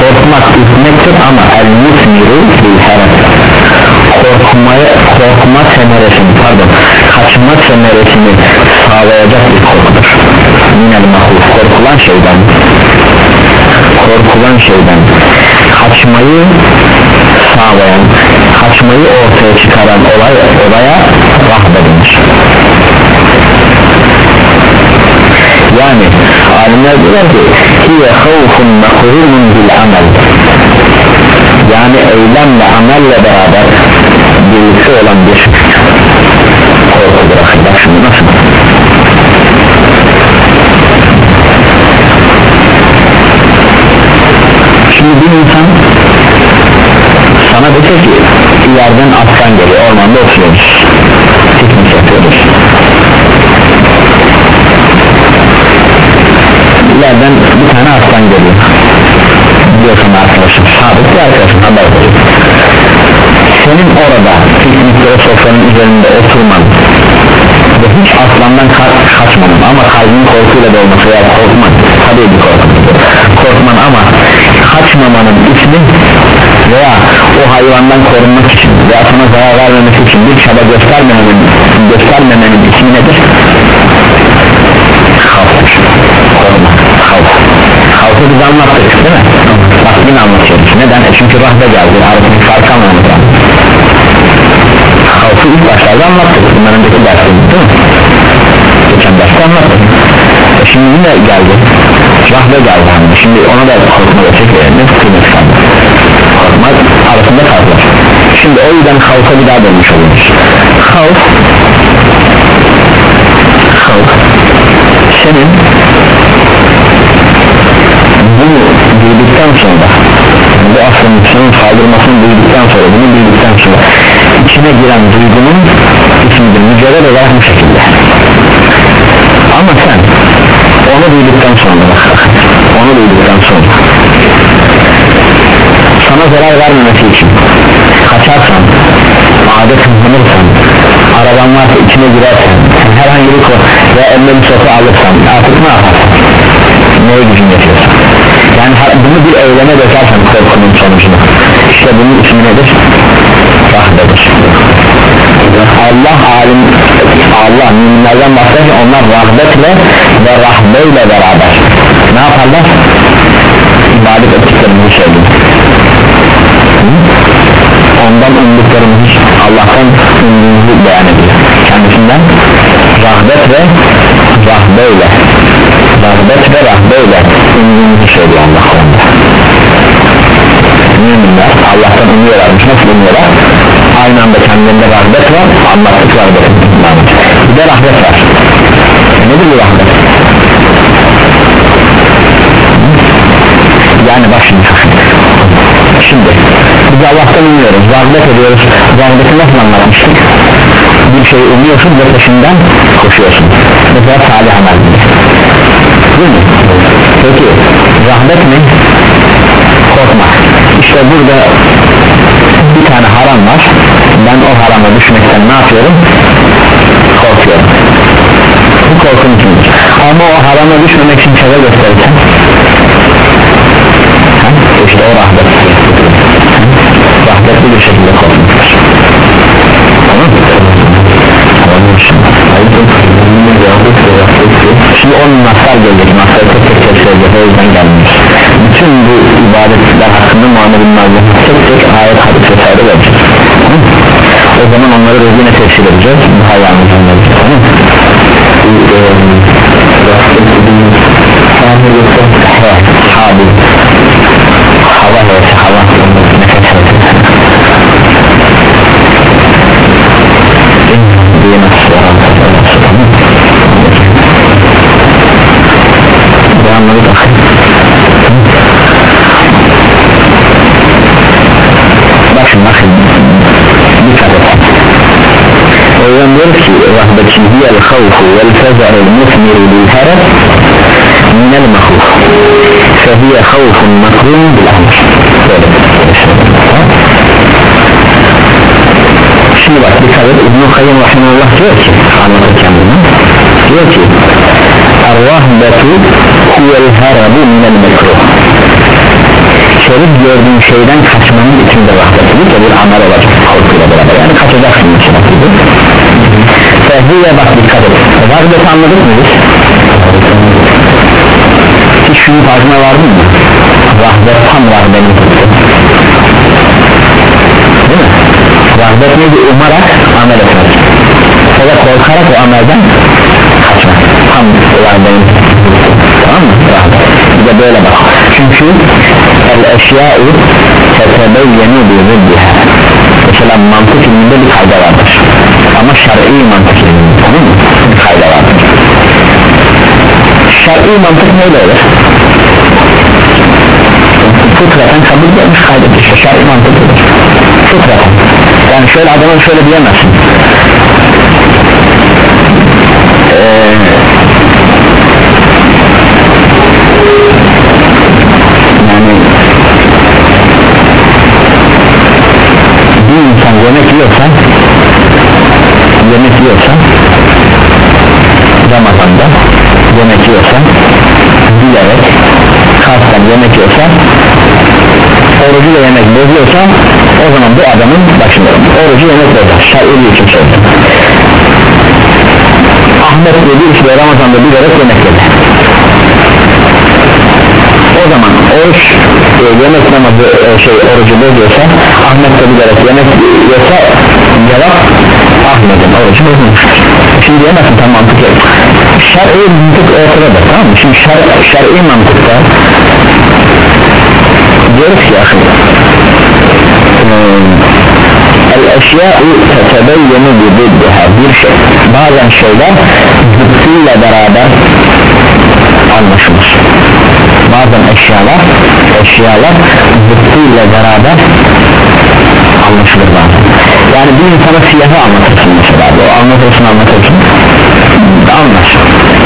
korkmak üzmektir ama el musmiru bil korkmaya, korkma semeresini pardon kaçma semeresini sağlayacak bir korkudur. Minel mahuf korkulan şeyden korkulan şeyden kaçmayı sağlayan kaçmayı ortaya çıkaran olay olaya rahbe denir. Yani alimler diyorlar ki hiye havfun mekurunun bil amel. Yani eylemle amelle beraber birlikte olan bir korkudur bak şimdi nasıl şimdi bir insan sana dese ki ileriden aslan geliyor ormanda oturuyoruz. Piknik yapıyoruz. İleriden bir tane aslan geliyor. Diyorsun arkadaşım sabit bir arkadaşım haber veriyor senin orada piknikte o sofranın üzerinde oturman ve hiç aslandan ka kaçmaman ama kalbin korkuyla dolması veya korkman. Tabii bir korkman. Korkman ama kaçmamanın ismi veya o hayvandan korunmak için veya sana zarar vermemesi için bir çaba göstermemenin, göstermemenin ismi nedir? Havftır korkma havf. Havfı biz anlattık değil mi? bak yine anlatıyoruz. Neden? E çünkü rahbe geldi. Arasındaki farkı anlamak havfı ilk başlarda anlattık. Bundan önceki dersimiz değil mi? geçen derste anlattık. E şimdi yine geldi. Rahbe geldi hani şimdi ona da korkma desek ne kıymet kaldı? Korkma arasında var şimdi o yüzden havfa bir daha dönmüş oluyoruz. Havf havf senin bunu duyduktan sonra bu aslında senin saldırmasını duyduktan sonra bunu duyduktan sonra içine giren duygunun içinde mücadele olarak bu şekilde. Ama sen onu duyduktan sonra bak onu duyduktan sonra sana zarar vermemesi için kaçarsan adet hızlanırsan araban varsa içine girersen herhangi bir konu ve elinde bir sopa alırsan artık ne yaparsın? Neye gücün yetiyorsan yani bunu bir eyleme dökersen korkunun sonucunu işte bunun ismi nedir? Rahbedir Allah alim Allah müminlerden bahsederken onlar rahbetle ve rahbeyle beraber. Ne yaparlar? İbadet ettiklerini söylüyor. Ondan umduklarımız Allah'tan umduğumuzu beyan ediyor. Kendisinden rahbet ve rahbeyle rahbet ve rahbeyle umduğumuzu söylüyor Allah müminler Allah'tan umuyorlarmış nasıl umuyorlar? Aynı anda kendilerinde rahbet var anlattık rahbet bir de rahbet var. Nedir bu rahbet yani bak şimdi şimdi. Biz Allah'tan umuyoruz rahbet ediyoruz. Rahbeti nasıl anlamıştık bir şeyi umuyorsun ve peşinden koşuyorsun. Mesela salih amel değil mi? Peki rahmet ne korkmak işte burada bir tane haram var. Ben o harama düşmekten ne yapıyorum? Korkuyorum. Bu içindir ama o harama düşmemek için çaba gösterirsen işte o rahmet. Rahmetli bir şekilde korkmuştur tamam Şimdi onun naslar gelecek, naslar tek tek söyleyecek, o yüzden gelmiş. Bütün bu ibadetler hakkında muamele bilmezler Tek tek ayet hadis vesaire verecek O zaman onları özgüne tefsir edeceğiz, daha iyi anlayacağız Tamam mı? Hava hevesi, hava رهبتي هي الخوف والفزع المثمر للهرب من المخوف. فهي خوف مقرون بالأمر. شيء بعد؟ بكذا ابن خيم رحمه الله جوكي عن الكامل جوكي الرهبة هي الهرب من المكروه. Şerif gördüğün şeyden kaçmanın içinde rahmetli Kebir amel olacak Yani kaçacaksın içine Fehliye bak dikkat et Rahbeti anladık mı biz? Hiç şunun farkına vardın mı? Rahbet tam rahbetin değil mi? Rahbet neydi? Umarak amel etmek ya da korkarak o amelden kaçmak tam rahbetin tamam mı? Rahbet bir de böyle bak çünkü el eşya'u tetebeyyeni bi ziddiha mesela mantık ilminde bir kayda vardır ama şer'i mantık tamam mı? bir kayda vardır şer'i mantık neyle olur? fıtraten kabul görmüş kaydedir işte şer'i mantıklıdır fıtraten. Yani şöyle adama şöyle diyemezsin. Ee, yani bir insan yemek yiyorsa yemek yiyorsa Ramazan'da yemek yiyorsa bilerek kalktan yemek yiyorsa orucu da yemek bozuyorsa o zaman bu adamın başında orucu yemek bozar şar'ı için söylüyor Ahmet diye birisi de Ramazan'da bilerek yemek yedi. O zaman oruç e, yemek namazı e, şey orucu bozuyorsa Ahmet de bilerek yemek yiyorsa cevap Ahmet'in orucu bozulmuştur şimdi diyemezsin tam mantık yok. Şer'i mantık ortadadır tamam mı? Şimdi şer'i şer mantıkta diyoruz ki akıl el eşya'u tetebeyyenu biddiha bir şey. Bazen şeyler zıttıyla beraber anlaşılır. Bazen eşyalar eşyalar zıttıyla beraber anlaşılır bazen yani bir insana siyahı anlatırsın mesela. O anlatırsın anlatırsın anlar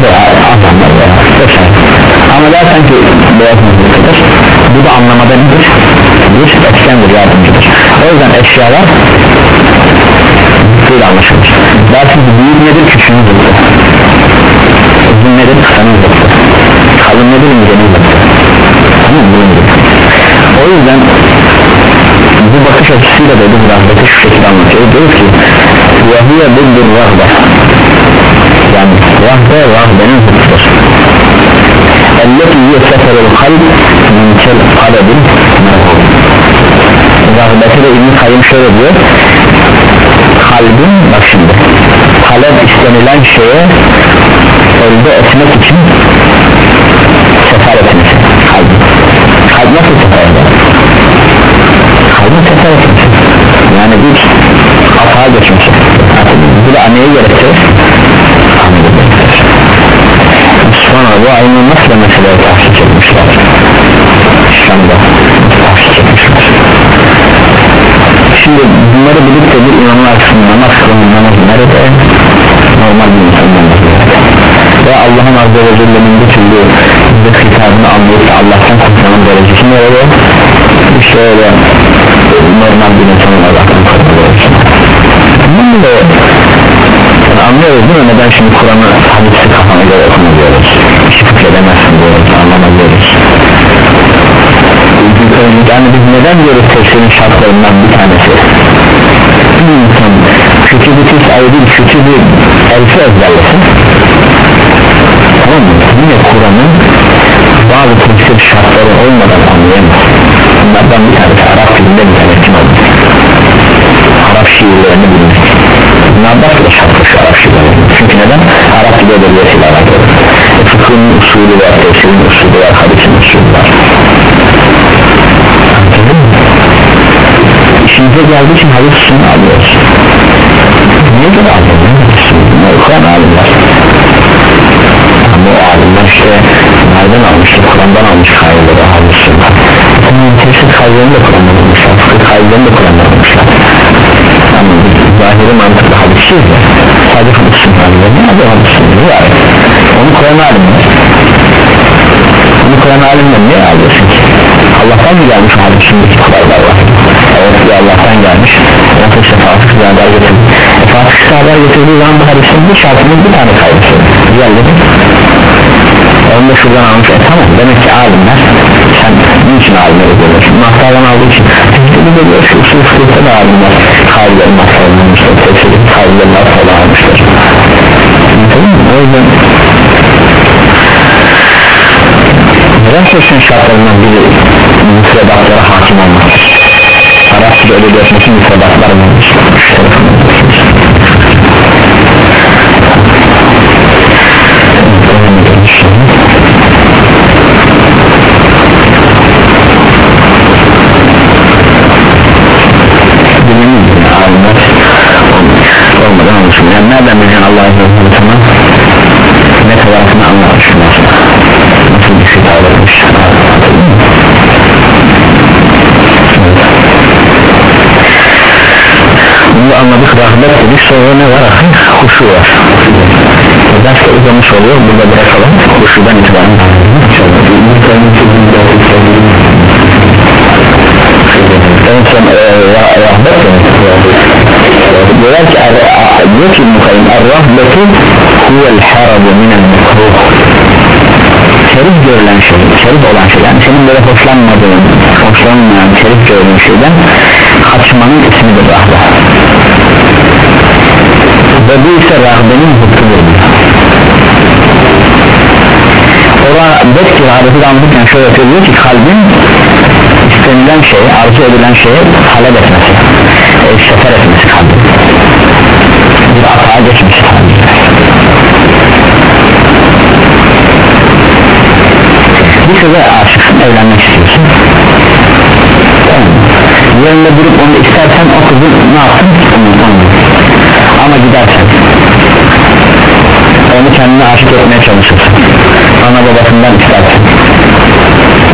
veya anlamlar veya vesaire. Ama dersen ki beyaz mızıklıdır bu da anlamada nedir? bir etkendir yardımcıdır. O yüzden eşyalar zıttıyla anlaşılır. Dersin ki büyük nedir? Küçüğün zıttı. Edilmeyeceğini tamam mı? o yüzden bu bakış açısıyla da biz rahmeti şu şekilde anlatıyoruz diyoruz ki vahiye bildir rahbe yani rahbe rahbenin zıttıdır elleti yeseferul kalb minkel kalebin rahbeti de İbn-i Kayyum şöyle diyor kalbin bak şimdi talep istenilen şeye elde etmek için bu da anneye gerektirir sonra bu aynı nasıl meseleyi tahsis etmişler Şam'da tahsis etmişler şimdi bunları bilip de bir imamın açısından namaz kılın nerede? Normal bir insan namaz ve Allah'ın azze ve celle'nin bir türlü bir hitabını anlayıp da Allah'tan kurtulmanın derecesi nerede işte normal bir insanın Allah'tan kurtulması bunu da yani anlıyoruz değil mi neden şimdi Kur'an'ı hadisi kafana göre okuma diyoruz hiç fikredemezsin diyoruz anlamıyoruz. Yani biz neden diyoruz tefsirin şartlarından bir tanesi? Bir insan kötü bir tis ayı değil kötü bir elfi ezberlesin. Tamam mı? yine Kur'an'ın bazı tefsir şartları olmadan anlayamaz. Bunlardan bir tanesi Arap dilinde bir tanesi Arap şiirlerini bilmek bunlardan da şartlı şu Arap şiirlerini çünkü neden? Arap dili edebiyatıyla alakalı. Fıkhın usulü var, tefsirin usulü var, hadisin usulü var. İşimize geldiği için hadis usulünü alıyoruz. Niye göre alıyoruz? Kur'an alimler. Ama o alimler işte nereden almıştır? Kur'an'dan almış kayıları hadis usulünü onun tefsir kayılarını da Kur'an'dan almışlar fıkıh kayılarını da Kur'an'dan almışlar ama zahiri mantıklı hadis değil mi? sadece hadis usulünü alıyor ne adı hadis usulünü var? Onu Kur'an alimler bunu Kur'an alimler niye alıyorsun ki? Allah'tan mı gelmiş o hadisindeki kurallar var? Evet bir Allah'tan gelmiş. Nasıl işte size haber getirdi. E, size haber getirdiği zaman bu hadisin bir şartının bir tane kaydısı diğerleri onu da şuradan almış. E tamam demek ki alimler niçin alimleri görüyorsun mahtardan aldığı için. Tehdidi de diyor şu usul fıkıhta da alimler kaydıları mahtardan almışlar. Tefsiri kaydıları mahtardan almışlar. O yüzden neden sözün şartlarından biri müfredatlara hakim olmak? Arap dili edebiyatındaki müfredatlar varmış nereden bileceksin Allah'ın hükmünü ne kadarını anlatmış nasıl bir şey davranmış bunu anladık rahmet dedik. Sonra ne var? Huşu var. Ders de uzamış oluyor. Burada bırakalım huşudan itibaren en son rahmet diyorlar ki diyor ki Mukayyim Er-Rahmetu huvel harabu minel mekruh. Şerif görülen şey, şerif olan şey yani senin böyle hoşlanmadığın, hoşlanmayan, şerif görülen şeyden kaçmanın ismidir rahbe. Ve bu ise rahbenin zıttıdır orada ki rahbeti anlatırken şöyle söylüyor ki kalbin istenilen şeye, arzu edilen şeye talep etmesi e, sefer etmesi kalbin geçmesi kalbin bir kıza aşıksın evlenmek istiyorsun. Yerinde durup onu istersen o kızı ne yaptın ama gidersen. Onu kendine aşık etmeye çalışırsın. Ana babasından istersen.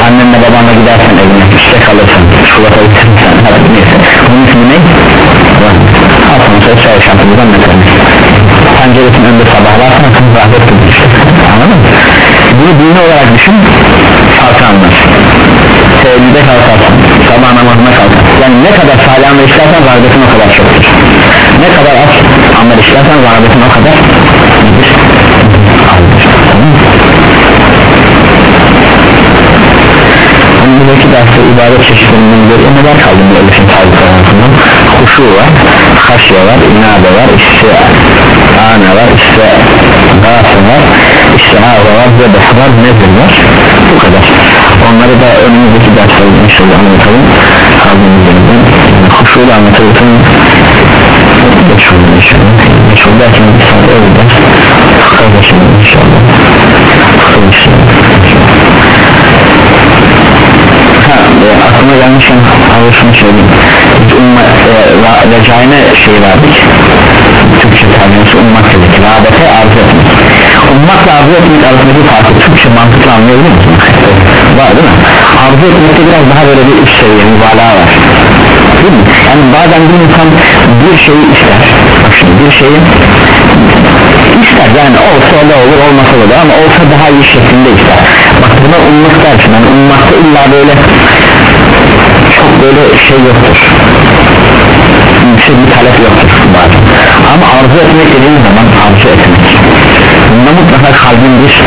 Annenle babanla gidersen evine işte kalırsın. Çikolata hadi neyse bunun ismi ne? Sosyal yaşantımızdan mesela penceresinin önünde sabahlarsan kız rahmet anladın mı? bunu dini olarak düşün farkı anlar sevgide kalkarsın sabah namazına kalkarsın yani ne kadar salih amel istersen rahmetin o kadar çoktur. Ne kadar az amel istersen rahmetin o kadar ibadet çeşitlerinden biri neler kaldı bu elifin tarafından huşu var haşya var inade var istihane var istihase var istihare var zebeh var nezir var. Bu kadar. Onları da önümüzdeki derslerde inşallah anlatalım. Kaldığımız yerden huşuyla anlatılsın meşhur meşhur meşhur derken bir saat ders. Kardeşim inşallah. Kardeşim ha gelmişken abi şunu söyleyeyim biz e, recaine şey verdik. Türkçe tercümesi ummak dedik. Rağbete arzu etmek. Ummakla arzu etmek arasındaki farkı Türkçe mantıklı anlayabilir musun? var değil mi? arzu etmekte biraz daha böyle bir üst seviye mübalağa var. Değil mi? yani bazen bir insan bir şeyi ister. Bak şimdi bir şeyi ister. Yani olsa da olur olmasa da olur. Ama olsa daha iyi şeklinde ister. Bak buna ummak dersin. Yani ummakta illa böyle böyle şey yoktur. Yüksek bir talep yoktur bazen ama arzu etmek dediğin zaman arzu etmek. Bunda mutlaka kalbin bir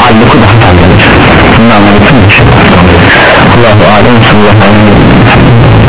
halbuku daha fazladır bunu anlattım mı? Allahu alem sallallahu aleyhi ve sellem